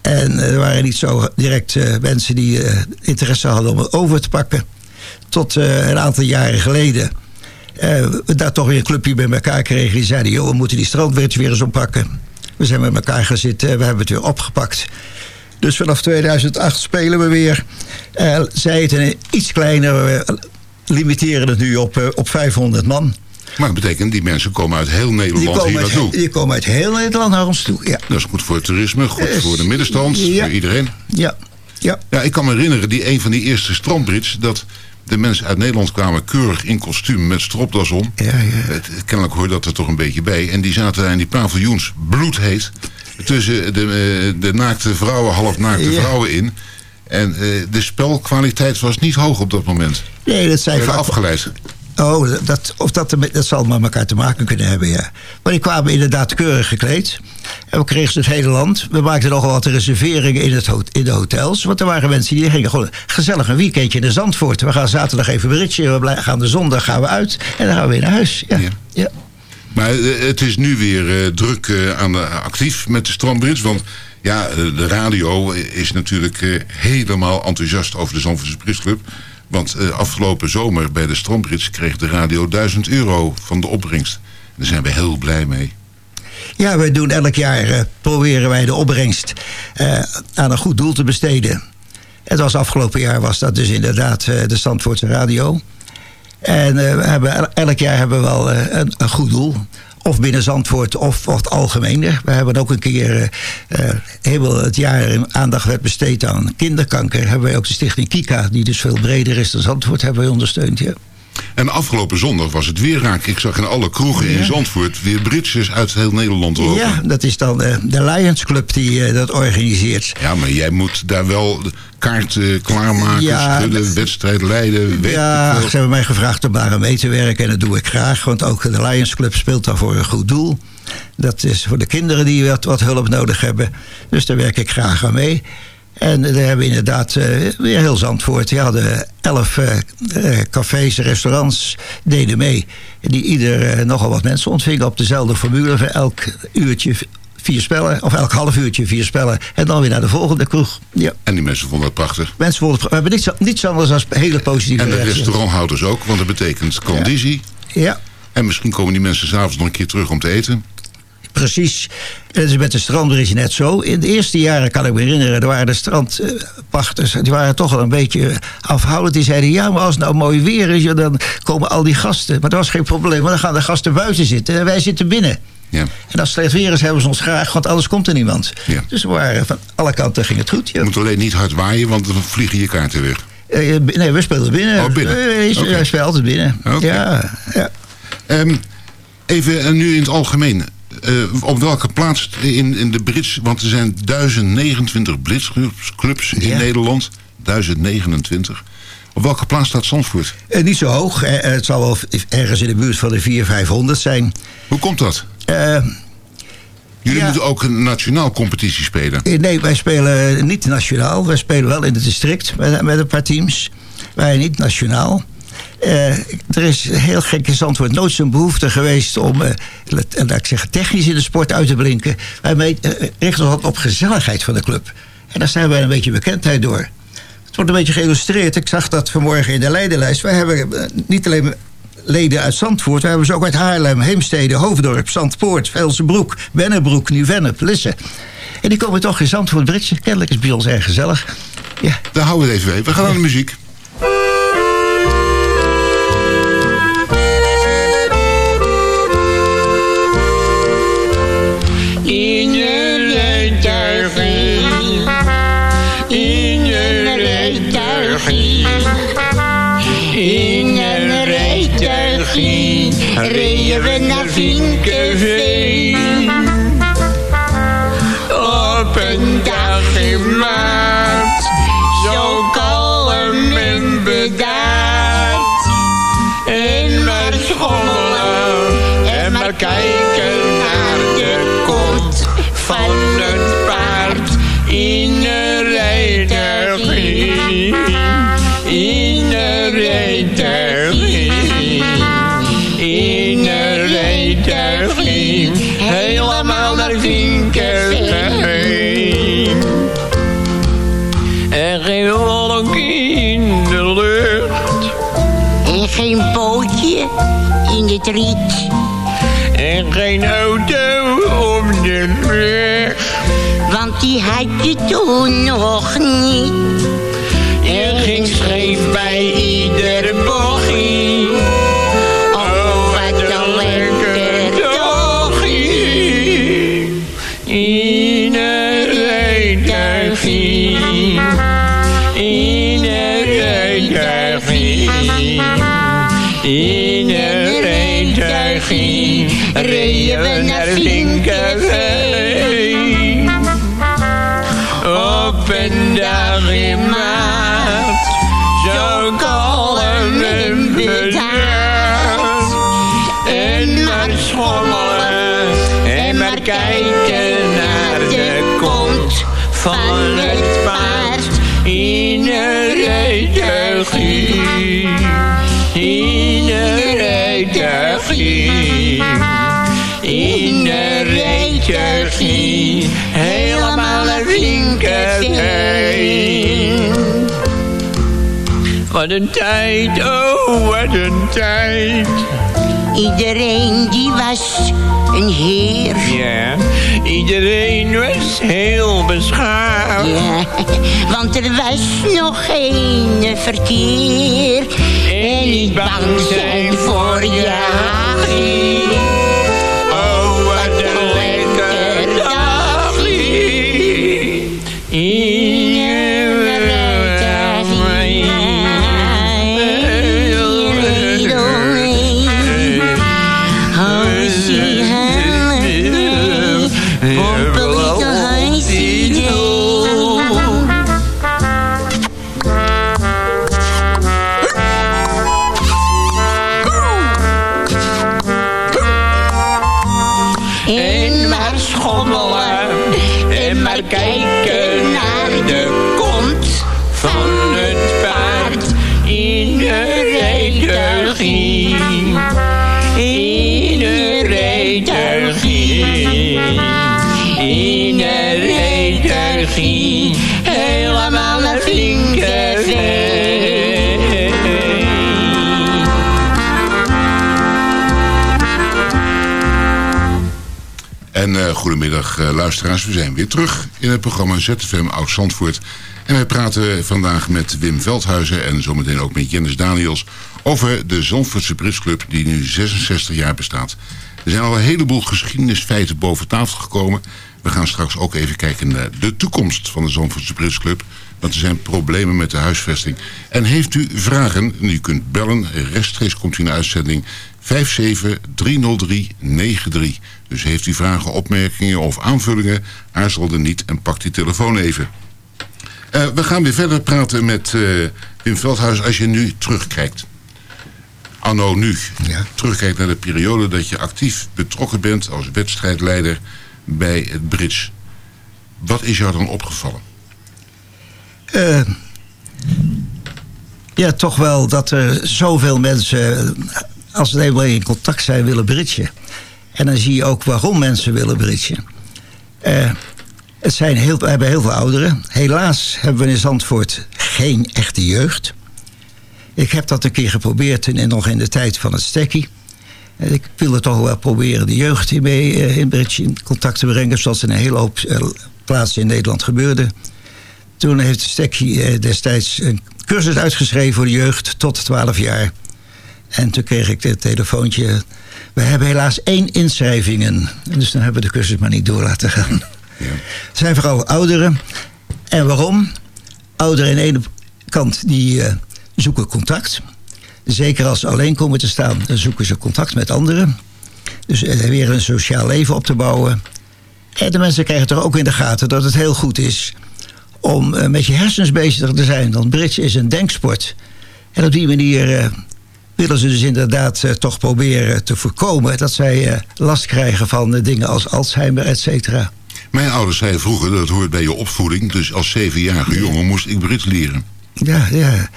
En er waren niet zo direct mensen die interesse hadden om het over te pakken. Tot een aantal jaren geleden eh, we daar toch weer een clubje bij elkaar kregen. Die zeiden, joh, we moeten die strandbridge weer eens oppakken. We zijn met elkaar gaan zitten, we hebben het weer opgepakt. Dus vanaf 2008 spelen we weer. Eh, zij het een iets kleiner, we limiteren het nu op, eh, op 500 man. Maar dat betekent, die mensen komen uit heel Nederland hier naartoe. die komen uit heel Nederland naar ons toe. Ja, Dat is goed voor het toerisme, goed voor de middenstand, ja. voor iedereen. ja, ja. Ja, ik kan me herinneren, die een van die eerste strandbridge... dat de mensen uit Nederland kwamen keurig in kostuum met stropdas om. ja, ja. Het, kennelijk hoort dat er toch een beetje bij. En die zaten daar in die paviljoens bloedheet... tussen de, eh, de naakte vrouwen, halfnaakte Ja. vrouwen in... En eh, de spelkwaliteit was niet hoog op dat moment. Nee, dat zijn vaak... afgeleid. Oh, dat, of dat, dat zal met elkaar te maken kunnen hebben, ja. Maar die kwamen inderdaad keurig gekleed. En we kregen ze het hele land. We maakten nogal wat reserveringen in, het, in de hotels. Want er waren mensen die gingen gewoon gezellig een weekendje in de Zandvoort. We gaan zaterdag even bridgen. We gaan de zondag gaan we uit. En dan gaan we weer naar huis. Ja. Ja. Ja. Maar eh, het is nu weer eh, druk eh, aan de, actief met de strandbridge. Want ja, de radio is natuurlijk helemaal enthousiast over de Zandvoortse Bridgeclub. Want eh, afgelopen zomer bij de strandbridge kreeg de radio 1000 euro van de opbrengst. Daar zijn we heel blij mee. Ja, wij doen elk jaar, eh, proberen wij de opbrengst eh, aan een goed doel te besteden. Het was afgelopen jaar was dat dus inderdaad de Zandvoortse radio. En we hebben, el- elk jaar hebben we wel een, een goed doel. Of binnen Zandvoort of wat algemener. We hebben ook een keer, eh, eh, heel het jaar aandacht werd besteed aan kinderkanker. Hebben wij ook de stichting Kika, die dus veel breder is dan Zandvoort, hebben wij ondersteund. Ja. En afgelopen zondag was het weer raak. Ik zag in alle kroegen in Zandvoort weer bridges uit heel Nederland lopen. ja, dat is dan eh, de Lions Club die eh, dat organiseert. Ja, maar jij moet daar wel de kaart eh, klaarmaken, Ja, schudden, dat- wedstrijd leiden. Ja, ze hebben mij gevraagd om daar aan mee te werken en dat doe ik graag. Want ook de Lions Club speelt daar voor een goed doel. Dat is voor de kinderen die wat, wat hulp nodig hebben. Dus daar werk ik graag aan mee. En daar hebben we inderdaad eh, weer heel Zandvoort. Die hadden elf eh, eh, cafés, restaurants, deden mee. Die ieder nogal wat mensen ontvingen op dezelfde formule. Voor elk uurtje vier spellen, of elk half uurtje vier spellen. En dan weer naar de volgende kroeg. Ja. En die mensen vonden het prachtig. Mensen vonden het, we hebben niets, niets anders dan hele positieve En de reacties. restauranthouders ook, want dat betekent conditie. Ja, En misschien komen die mensen s'avonds nog een keer terug om te eten. Precies. Met de strandbridge net zo. In de eerste jaren kan ik me herinneren, er waren de strandpachters, die waren toch wel een beetje afhoudend. Die zeiden, ja, maar als het nou mooi weer is, dan komen al die gasten. Maar dat was geen probleem, want dan gaan de gasten buiten zitten en wij zitten binnen. Ja. En als het slecht weer is, hebben ze ons graag, want anders komt er niemand. Ja. Dus we waren van alle kanten ging het goed. Ja. Je moet alleen niet hard waaien, want dan vliegen je kaarten weg. Eh, nee, we speelden binnen. Oh, binnen. Eh, Oké. Wij spelen altijd binnen. Ja, ja. Ehm, even eh, nu in het algemeen. Eh, op welke plaats in, in de Brits... want er zijn 1029 blitzclubs clubs in Ja. Nederland. 1029. Op welke plaats staat Zandvoort? Eh, niet zo hoog. Eh, het zal wel ergens in de buurt van de 400, 500 zijn. Hoe komt dat? Jullie ja. moeten ook een nationaal competitie spelen. nee, wij spelen niet nationaal. Wij spelen wel in het district met, met een paar teams. Wij niet nationaal. Eh, er is heel gek in Zandvoort nooit zo'n behoefte geweest om, eh, laat laat ik zeggen, technisch in de sport uit te blinken. Wij eh, richten ons op gezelligheid van de club. En daar zijn wij een beetje bekendheid door. Het wordt een beetje geïllustreerd. Ik zag dat vanmorgen in de leidenlijst. Wij hebben eh, niet alleen leden uit Zandvoort. We hebben ze ook uit Haarlem, Heemstede, Hoofddorp, Zandpoort, Velsenbroek, Bennebroek, Nieuw-Vennep, Lisse. En die komen toch in Zandvoort Britsen. Kennelijk is bij ons erg gezellig. Ja. Daar houden we het even bij. We gaan naar de muziek. We naar Vinkenveen. Op een dag in maart, zo kalm en bedaard. En maar schommelen en maar kijken in het riet. En geen auto op de weg. Want die had je toen nog niet. Er ging scheef bij ieder Reden we naar Helemaal naar Vinkenveen. Wat een tijd, oh wat een tijd. Iedereen die was een heer. Ja, iedereen was heel beschaafd. Ja, want er was nog geen verkeer. En niet bang zijn voor. Oh, goedemiddag eh, luisteraars, we zijn weer terug in het programma ZFM Oud-Zandvoort. En wij praten vandaag met Wim Veldhuizen en zometeen ook met Jennis Daniels... over de Zandvoortse Brisclub die nu 66 jaar bestaat. Er zijn al een heleboel geschiedenisfeiten boven tafel gekomen. We gaan straks ook even kijken naar de toekomst van de Zandvoortse Brisclub... want er zijn problemen met de huisvesting. En heeft u vragen, u kunt bellen, rechtstreeks komt u in de uitzending... 5730393. Dus heeft u vragen, opmerkingen of aanvullingen, aarzel er niet en pak die telefoon even. Eh, we gaan weer verder praten met eh, Wim Veldhuis, als je nu terugkijkt, anno nu, Ja. terugkijkt naar de periode dat je actief betrokken bent als wedstrijdleider bij het Brits. Wat is jou dan opgevallen? Eh, ja, toch wel dat er zoveel mensen, als ze eenmaal in contact zijn, willen bridgen. En dan zie je ook waarom mensen willen bridgen. Eh, het zijn heel, we hebben heel veel ouderen. Helaas hebben we in Zandvoort geen echte jeugd. Ik heb dat een keer geprobeerd in, nog in de tijd van het stekkie. En Ik wilde toch wel proberen de jeugd hiermee eh, in in contact te brengen... zoals in een hele hoop eh, plaatsen in Nederland gebeurde. Toen heeft Stekkie eh, destijds een cursus uitgeschreven voor de jeugd tot 12 jaar. En toen kreeg ik dit telefoontje. We hebben helaas één inschrijvingen. Dus dan hebben we de cursus maar niet door laten gaan. Het zijn vooral ouderen. En waarom? Ouderen aan de ene kant die eh, zoeken contact. Zeker als ze alleen komen te staan, dan zoeken ze contact met anderen. Dus eh, weer een sociaal leven op te bouwen. En de mensen krijgen toch ook in de gaten dat het heel goed is om eh, met je hersens bezig te zijn. Want bridge is een denksport. En op die manier eh, willen ze dus inderdaad eh, toch proberen te voorkomen dat zij last krijgen van dingen als Alzheimer, et cetera. Mijn ouders zeiden vroeger, dat hoort bij je opvoeding. Dus als zevenjarige jongen moest ik Brits leren. Ja, ja.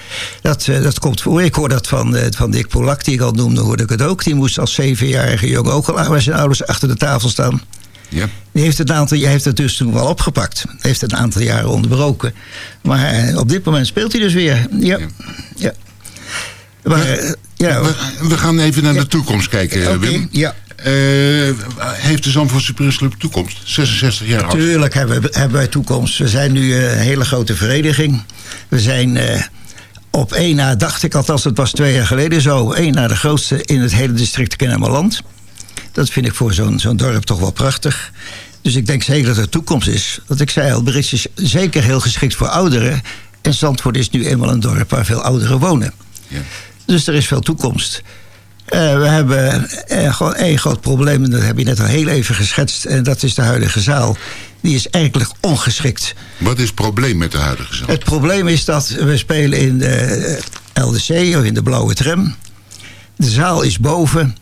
Dat, dat komt voor. Ik hoor dat van, van Dick Polak, die ik al noemde, hoorde ik het ook. Die moest als zevenjarige jongen ook al bij zijn ouders achter de tafel staan. Ja. Die heeft het, aantal, heeft het dus toen wel opgepakt. Heeft het een aantal jaren onderbroken. Maar eh, op dit moment speelt hij dus weer. Ja. ja. Maar, eh, ja. We, we gaan even naar de toekomst kijken, Wim. ja. Eh, heeft de Zandvoortse Club toekomst? 66 jaar oud. Tuurlijk hebben, hebben wij toekomst. We zijn nu eh, een hele grote vereniging. We zijn eh, op één na, dacht ik althans, het was twee jaar geleden zo... één na de grootste in het hele district Kennemerland. Dat vind ik voor zo'n zo'n dorp toch wel prachtig. Dus ik denk zeker dat er toekomst is. Want ik zei al, Brits is zeker heel geschikt voor ouderen. En Zandvoort is nu eenmaal een dorp waar veel ouderen wonen. Ja. Dus er is veel toekomst. Eh, we hebben eh, gewoon één groot probleem, en dat heb je net al heel even geschetst. En dat is de huidige zaal. Die is eigenlijk ongeschikt. Wat is het probleem met de huidige zaal? Het probleem is dat we spelen in de LDC of in de blauwe tram. De zaal is boven.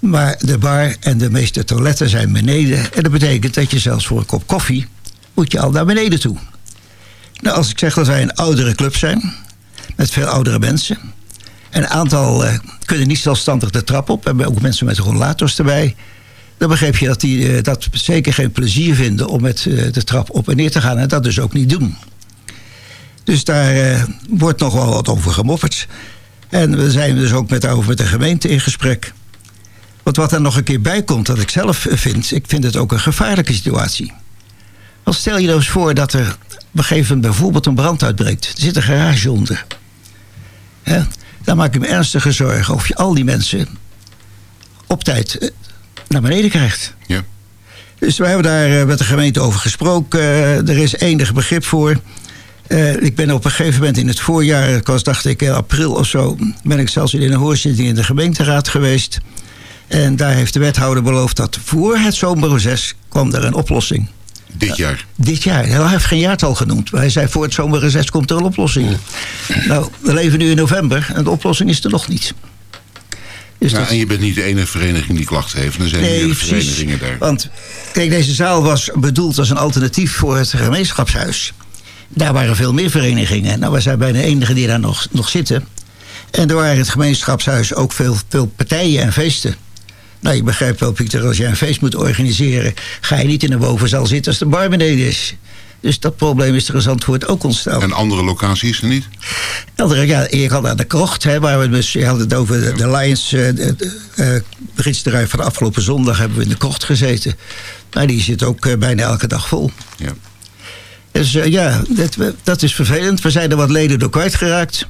Maar de bar en de meeste toiletten zijn beneden. En dat betekent dat je zelfs voor een kop koffie... moet je al naar beneden toe. Nou, als ik zeg dat wij een oudere club zijn... met veel oudere mensen... een aantal eh, kunnen niet zelfstandig de trap op... hebben ook mensen met rollators erbij... dan begreep je dat die eh, dat zeker geen plezier vinden... om met eh, de trap op en neer te gaan... en dat dus ook niet doen. Dus daar wordt nog wel wat over gemopperd. En we zijn dus ook met, daarover met de gemeente in gesprek... Want wat er nog een keer bij komt, dat ik zelf vind... ik vind het ook een gevaarlijke situatie. Want stel je nou eens voor dat er op een gegeven moment bijvoorbeeld een brand uitbreekt. Er zit een garage onder. Hè? Dan maak ik me ernstige zorgen of je al die mensen op tijd eh, naar beneden krijgt. Ja. Dus we hebben daar eh, met de gemeente over gesproken. Eh, er is enig begrip voor. Ik ben op een gegeven moment in het voorjaar, ik was dacht ik in april of zo, ben ik zelfs in een hoorzitting in de gemeenteraad geweest. En daar heeft de wethouder beloofd dat voor het zomerreces kwam er een oplossing. Dit jaar. Dit jaar. Hij heeft geen jaartal genoemd. Maar hij zei voor het zomerreces komt er een oplossing. Nou, we leven nu in november en de oplossing is er nog niet. Dus dat- en je bent niet de enige vereniging die klachten heeft. Er zijn Nee, meerdere verenigingen daar. Want kijk, deze zaal was bedoeld als een alternatief voor het gemeenschapshuis. Daar waren veel meer verenigingen. Nou, we zijn bijna de enige die daar nog, nog zitten. En er waren in het gemeenschapshuis ook veel, veel partijen en feesten. Nou, je begrijpt wel, Pieter, als jij een feest moet organiseren... ga je niet in de bovenzaal zitten als de bar beneden is. Dus dat probleem is er in Zandvoort ook ontstaan. En andere locaties er niet? Andere, ja, je had aan de krocht, hè, waar we dus, je had het over de, de Lions, de, beginsteruim van de afgelopen zondag hebben we in de krocht gezeten. Nou, die zit ook eh, bijna elke dag vol. Ja. Dus ja, dat, dat is vervelend. We zijn er wat leden door kwijtgeraakt. Uh,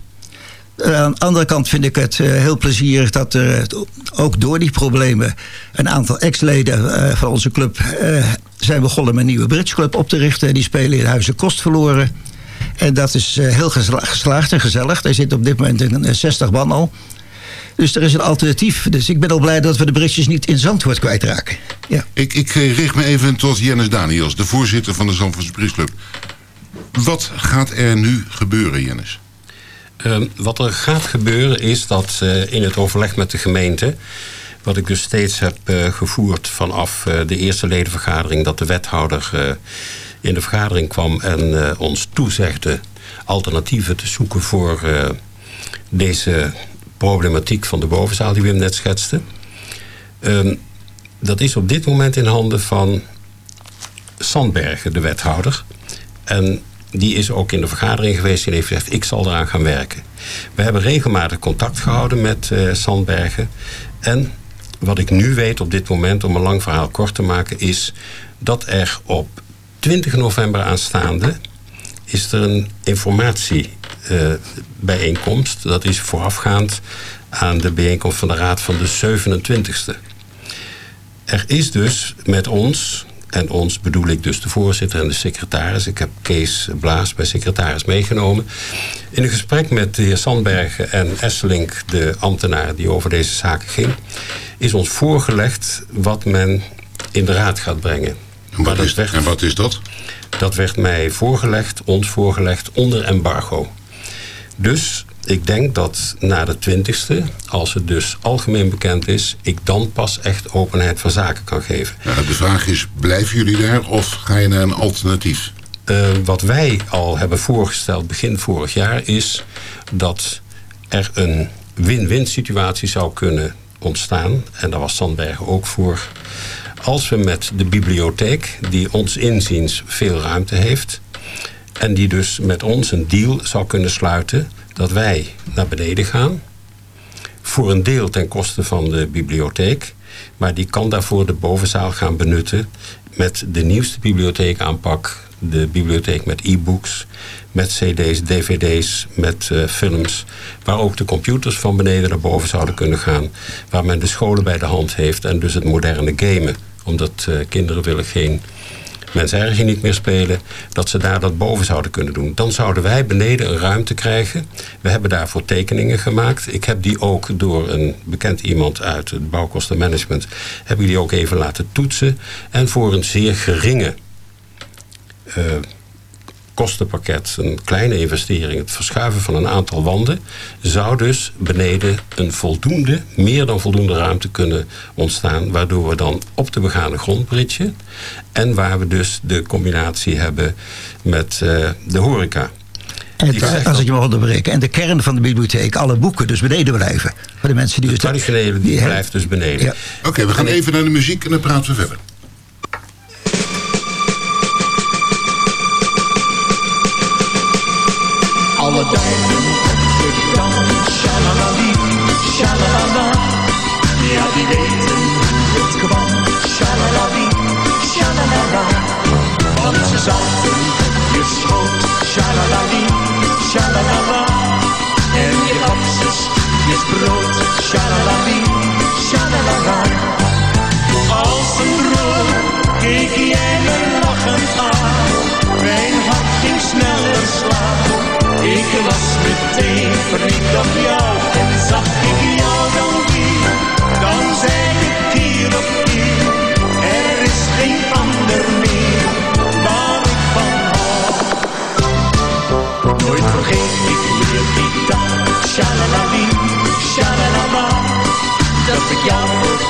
aan de andere kant vind ik het uh, heel plezierig dat er uh, ook door die problemen een aantal ex-leden van onze club zijn begonnen met een nieuwe bridgeclub op te richten. Die spelen in Huizen Kost verloren. En dat is heel gesla geslaagd en gezellig. Er zit op dit moment een 60 man al. Dus er is een alternatief. Dus ik ben al blij dat we de bridges niet in Zandvoort kwijtraken. Ja. Ik, ik richt me even tot Jennis Daniels, de voorzitter van de Zandvoortse Bridgeclub. Wat gaat er nu gebeuren, Jennis? Ehm, wat er gaat gebeuren is dat uh, in het overleg met de gemeente... wat ik dus steeds heb uh, gevoerd vanaf uh, de eerste ledenvergadering... dat de wethouder in de vergadering kwam en ons toezegde... alternatieven te zoeken voor deze problematiek van de bovenzaal... die Wim net schetste. Ehm, dat is op dit moment in handen van Sandbergen, de wethouder. En die is ook in de vergadering geweest en heeft gezegd... ik zal eraan gaan werken. We hebben regelmatig contact gehouden met uh, Sandbergen. En wat ik nu weet op dit moment, om een lang verhaal kort te maken... is dat er op 20 november aanstaande... is er een informatiebijeenkomst. Uh, dat is voorafgaand aan de bijeenkomst van de Raad van de 27e. Er is dus met ons en ons bedoel ik dus de voorzitter en de secretaris. Ik heb Kees Blaas bij secretaris meegenomen. In een gesprek met de heer Sandbergen en Esselink, de ambtenaar die over deze zaken ging... is ons voorgelegd wat men in de raad gaat brengen. En wat, is, werd, en wat is dat? Dat werd mij voorgelegd, ons voorgelegd, onder embargo. Dus ik denk dat na de twintigste, als het dus algemeen bekend is... ik dan pas echt openheid van zaken kan geven. Ja, de vraag is, blijven jullie daar of ga je naar een alternatief? Uh, wat wij al hebben voorgesteld begin vorig jaar is... dat er een win-win situatie zou kunnen ontstaan. En daar was Sandbergen ook voor. Als we met de bibliotheek, die ons inziens veel ruimte heeft... en die dus met ons een deal zou kunnen sluiten dat wij naar beneden gaan. Voor een deel ten koste van de bibliotheek. Maar die kan daarvoor de bovenzaal gaan benutten met de nieuwste bibliotheekaanpak. De bibliotheek met e-books, met cd's, dvd's, met uh, films. Waar ook de computers van beneden naar boven zouden kunnen gaan. Waar men de scholen bij de hand heeft en dus het moderne gamen. Omdat uh, kinderen willen geen mensen ergens niet meer spelen... dat ze daar dat boven zouden kunnen doen. Dan zouden wij beneden een ruimte krijgen. We hebben daarvoor tekeningen gemaakt. Ik heb die ook door een bekend iemand uit het bouwkostenmanagement... heb ik die ook even laten toetsen. En voor een zeer geringe... Uh, kostenpakket, een kleine investering... het verschuiven van een aantal wanden... zou dus beneden een voldoende, meer dan voldoende ruimte kunnen ontstaan... waardoor we dan op de begane grond bridgen... en waar we dus de combinatie hebben met uh, de horeca. En als ik je mag onderbreken. En de kern van de bibliotheek, alle boeken dus beneden blijven. Voor de mensen die de traditionele die, die blijft dus beneden. Ja. Oké, okay, we gaan even naar de muziek en dan praten we verder. Duimen gedaan. Shalalali, shalalala. Ja, die weten het kwam. Shalalali, shalalala. Want ze zaten je schoot. Shalalali, shalalala. En je lapses, je brood. Shalalali, Ik was meteen verliefd op jou en zag ik jou dan weer. Dan zei ik keer op keer, er is geen ander meer waar ik van hou. Nooit vergeet ik meer die dag, shalalali, shalalala. Dat ik jou voor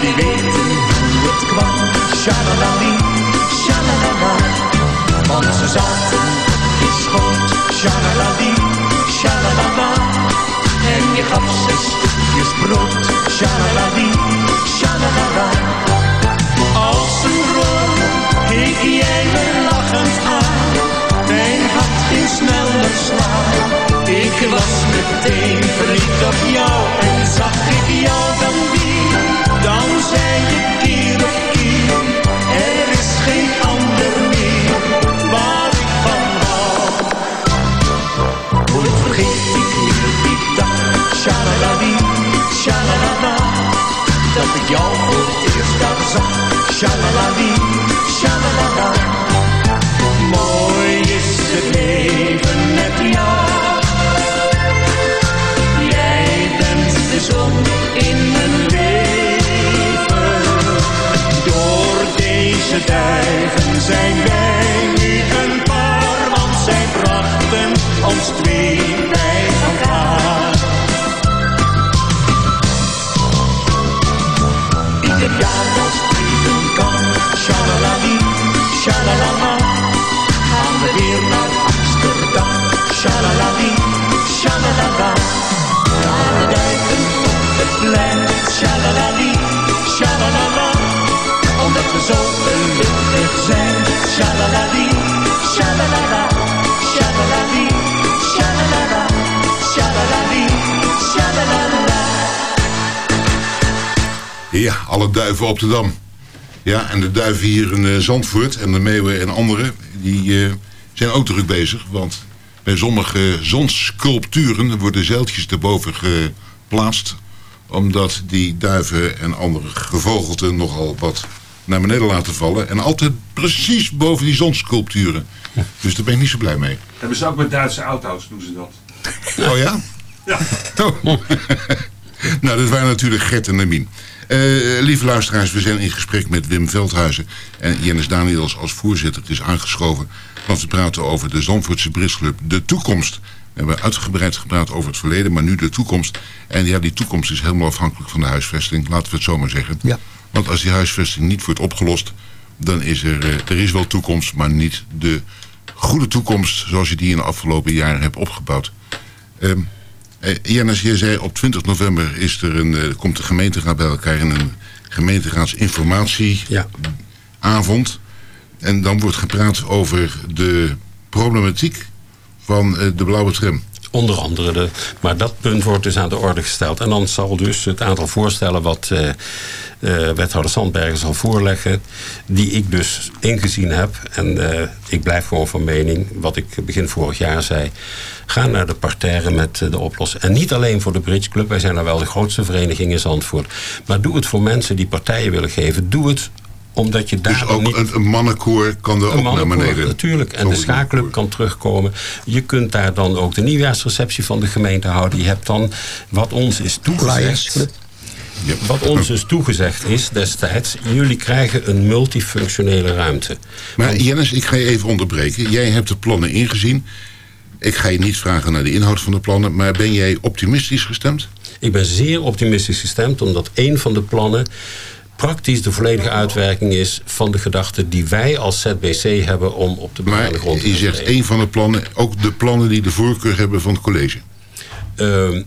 die weten hoe het kwam, shalalali, shalalala. Want ze zaten schoot. Shalaladi, shalalala. En je gaf zes stukjes brood. Shalaladi, shalalala. Als een droom keek jij me lachend aan. Mijn hart ging sneller slaan. Ik was meteen verliefd op jou. En zag ik jou Jouw voet is dan zacht, shalalali, shalalala. Mooi is het leven met jou. Jij bent de zon in mijn leven. Door deze duiven zijn wij nu een paar, want zij brachten ons twee. Ieder Ja, alle duiven op de Dam. Ja, en de duiven hier in eh, Zandvoort en de meeuwen en anderen... die eh, zijn ook druk bezig. Want bij sommige zonsculpturen worden zeiltjes erboven geplaatst... omdat die duiven en andere gevogelte nogal wat naar beneden laten vallen. En altijd precies boven die zonsculpturen. Dus daar ben ik niet zo blij mee. Hebben ze ook met Duitse auto's, doen ze dat. Oh ja? Ja. Oh. [LAUGHS] nou, dat waren natuurlijk Gert en Namien. Eh, lieve luisteraars, we zijn in gesprek met Wim Veldhuizen. En Jennis Daniels als voorzitter is aangeschoven. Want we praten over de Zandvoortse Brisclub, de toekomst. We hebben uitgebreid gepraat over het verleden, maar nu de toekomst. En ja, die toekomst is helemaal afhankelijk van de huisvesting. Laten we het zo maar zeggen. Ja. Want als die huisvesting niet wordt opgelost... dan is er, eh, er is wel toekomst, maar niet de goede toekomst... zoals je die in de afgelopen jaren hebt opgebouwd. Ehm eh, zei op 20 november is er een, eh, komt de gemeenteraad bij elkaar in een gemeenteraadsinformatieavond. En dan wordt gepraat over de problematiek van eh, de blauwe tram. Onder andere, de, maar dat punt wordt dus aan de orde gesteld. En dan zal dus het aantal voorstellen wat eh, eh, wethouder Sandbergen zal voorleggen... die ik dus ingezien heb. En eh, ik blijf gewoon van mening, wat ik begin vorig jaar zei... ga naar de parterre met de oplossing. En niet alleen voor de Bridge Club, wij zijn nou wel de grootste vereniging in Zandvoort. Maar doe het voor mensen die partijen willen geven. Doe het omdat je daar Dus ook niet... een, een mannenkoor kan er ook naar beneden. Natuurlijk. En de schaakclub kan terugkomen. Je kunt daar dan ook de nieuwjaarsreceptie van de gemeente houden. Je hebt dan wat ons is toegezegd. Wat ons dus toegezegd is destijds. Jullie krijgen een multifunctionele ruimte. Maar Jennis, ik ga je even onderbreken. Jij hebt de plannen ingezien. Ik ga je niet vragen naar de inhoud van de plannen. Maar ben jij optimistisch gestemd? Ik ben zeer optimistisch gestemd. Omdat een van de plannen praktisch de volledige uitwerking is van de gedachten die wij als ZBC hebben om op de Maar bestaande grond te je gaan zegt één van de plannen, ook de plannen die de voorkeur hebben van het college. Ehm,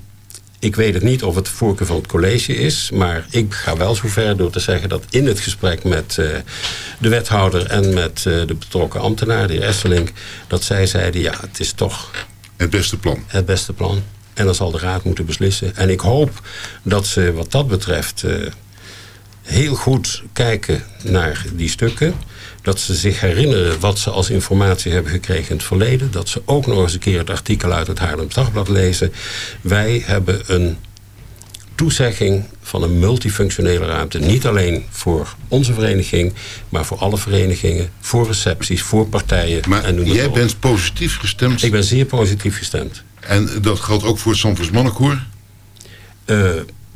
ik weet het niet of het voorkeur van het college is. Maar ik ga wel zover door te zeggen dat in het gesprek met eh, de wethouder en met eh, de betrokken ambtenaar, de heer Esselink, dat zij zeiden: ja, het is toch Het beste plan. het beste plan. En dan zal de raad moeten beslissen. En ik hoop dat ze wat dat betreft eh, heel goed kijken naar die stukken. Dat ze zich herinneren wat ze als informatie hebben gekregen in het verleden. Dat ze ook nog eens een keer het artikel uit het Haarlems Dagblad lezen. Wij hebben een toezegging van een multifunctionele ruimte. Niet alleen voor onze vereniging, maar voor alle verenigingen. Voor recepties, voor partijen. Maar en jij op. bent positief gestemd. Ik ben zeer positief gestemd. En dat geldt ook voor het Zandvoorts Mannenkoor? Eh,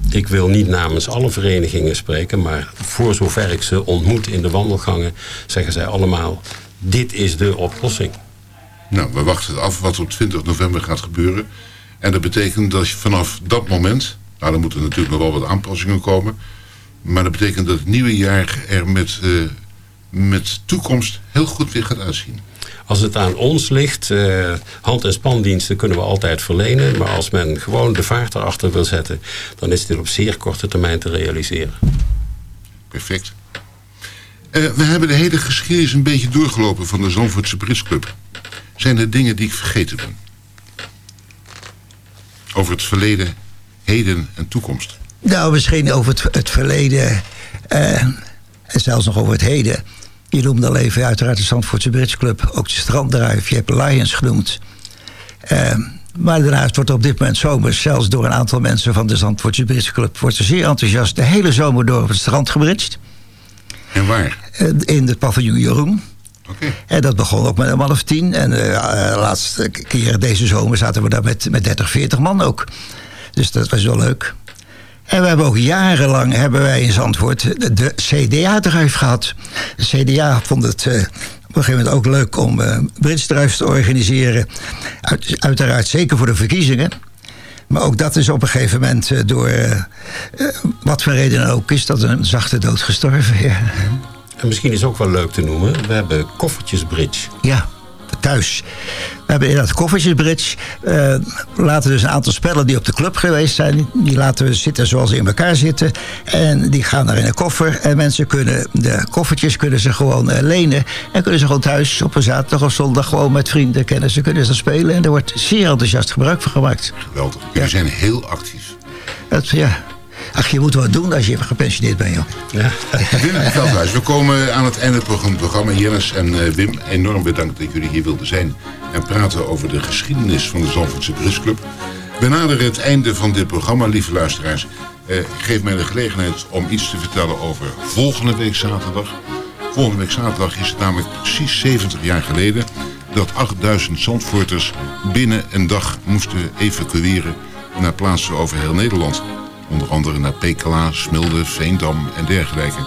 ik wil niet namens alle verenigingen spreken, maar voor zover ik ze ontmoet in de wandelgangen, zeggen zij allemaal: dit is de oplossing. Nou, we wachten af wat op 20 november gaat gebeuren. En dat betekent dat je vanaf dat moment... Nou, dan moeten natuurlijk nog wel wat aanpassingen komen. Maar dat betekent dat het nieuwe jaar er met, eh, met toekomst heel goed weer gaat uitzien. Als het aan ons ligt, eh, hand- en spandiensten kunnen we altijd verlenen. Maar als men gewoon de vaart erachter wil zetten, dan is dit op zeer korte termijn te realiseren. Perfect. Eh, we hebben de hele geschiedenis een beetje doorgelopen van de Zandvoortse Britsclub. Zijn er dingen die ik vergeten ben? Over het verleden, heden en toekomst. Nou, misschien over het, het verleden eh, en zelfs nog over het heden. Je noemde al even uiteraard de Zandvoortse Bridge Club, ook de Stranddruif. Je hebt Lions genoemd. Eh, maar daarnaast wordt op dit moment zomers, zelfs door een aantal mensen van de Zandvoortse Bridge Club, wordt er zeer enthousiast de hele zomer door op het strand gebridged. En waar? Eh, in het paviljoen Jeroen. Oké. En dat begon ook met een man of tien. En de laatste keer deze zomer zaten we daar met, met 30, 40 man ook. Dus dat was wel leuk. En we hebben ook jarenlang hebben wij in Zandvoort de, CDA-druif gehad. De CDA vond het eh, op een gegeven moment ook leuk om uh, Britsdruif te organiseren. Uit, uiteraard zeker voor de verkiezingen. Maar ook dat is op een gegeven moment uh, door wat voor reden ook is dat een zachte dood gestorven. Ja. En misschien is ook wel leuk te noemen. We hebben koffertjesbridge. Ja thuis. We hebben inderdaad koffertjesbridge. Uh, laten dus een aantal spellen die op de club geweest zijn... die laten we zitten zoals ze in elkaar zitten. En die gaan naar in een koffer. En mensen kunnen de koffertjes kunnen ze gewoon uh, lenen. En kunnen ze gewoon thuis op een zaterdag of zondag... gewoon met vrienden kennen ze kunnen ze spelen. En er wordt zeer enthousiast gebruik van gemaakt. Geweldig. Jullie ja. zijn heel actief. Dat, ja, Ach, je moet wat doen als je gepensioneerd bent, joh. Ja. [LAUGHS] Wim Veldhuis, we komen aan het einde van het programma. Jennis en uh, Wim, enorm bedankt dat jullie hier wilden zijn... en praten over de geschiedenis van de Zandvoortse Brusclub. We naderen het einde van dit programma, lieve luisteraars. Uh, geef mij de gelegenheid om iets te vertellen over volgende week zaterdag. Volgende week zaterdag is het namelijk precies 70 jaar geleden... dat 8000 Zandvoorters binnen een dag moesten evacueren... naar plaatsen over heel Nederland... Onder andere naar Pekela, Smilde, Veendam en dergelijke.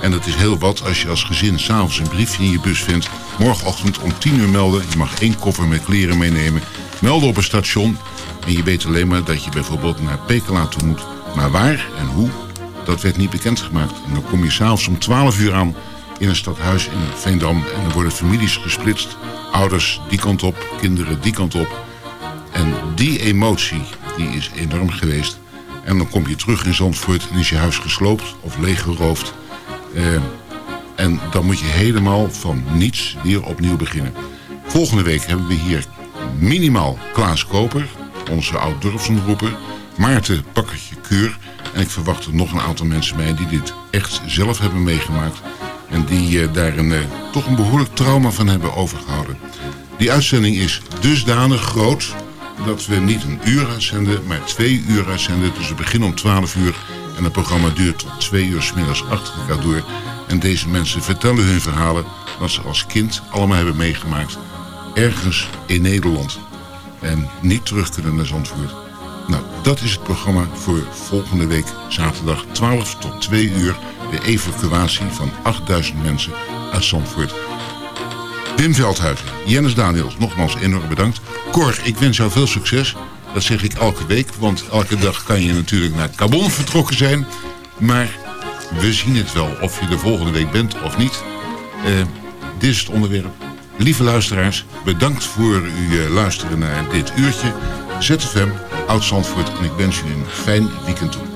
En dat is heel wat als je als gezin s'avonds een briefje in je bus vindt. Morgenochtend om 10 uur melden. Je mag één koffer met kleren meenemen. Melden op een station. En je weet alleen maar dat je bijvoorbeeld naar Pekela toe moet. Maar waar en hoe, dat werd niet bekendgemaakt. En dan kom je s'avonds om 12 uur aan in een stadhuis in Veendam. En dan worden families gesplitst. Ouders die kant op, kinderen die kant op. En die emotie, die is enorm geweest. En dan kom je terug in Zandvoort en is je huis gesloopt of leeggeroofd. Uh, en dan moet je helemaal van niets weer opnieuw beginnen. Volgende week hebben we hier minimaal Klaas Koper, onze oud-dorpsomroeper. Maarten Pakkertje Keur. En ik verwacht er nog een aantal mensen bij die dit echt zelf hebben meegemaakt. En die uh, daar een, uh, toch een behoorlijk trauma van hebben overgehouden. Die uitzending is dusdanig groot dat we niet een uur uitzenden, maar twee uur uitzenden. Dus we beginnen om 12 uur en het programma duurt tot twee uur s middags achter elkaar door. En deze mensen vertellen hun verhalen wat ze als kind allemaal hebben meegemaakt. Ergens in Nederland. En niet terug kunnen naar Zandvoort. Nou, dat is het programma voor volgende week zaterdag 12 tot 2 uur. De evacuatie van 8000 mensen uit Zandvoort. Wim Veldhuizen, Jennis Daniels, nogmaals enorm bedankt. Cor, ik wens jou veel succes. Dat zeg ik elke week, want elke dag kan je natuurlijk naar Cabon vertrokken zijn. Maar we zien het wel of je de volgende week bent of niet. Uh, dit is het onderwerp. Lieve luisteraars, bedankt voor uw uh, luisteren naar dit uurtje. ZFM, Oud-Zandvoort en ik wens u een fijn weekend toe.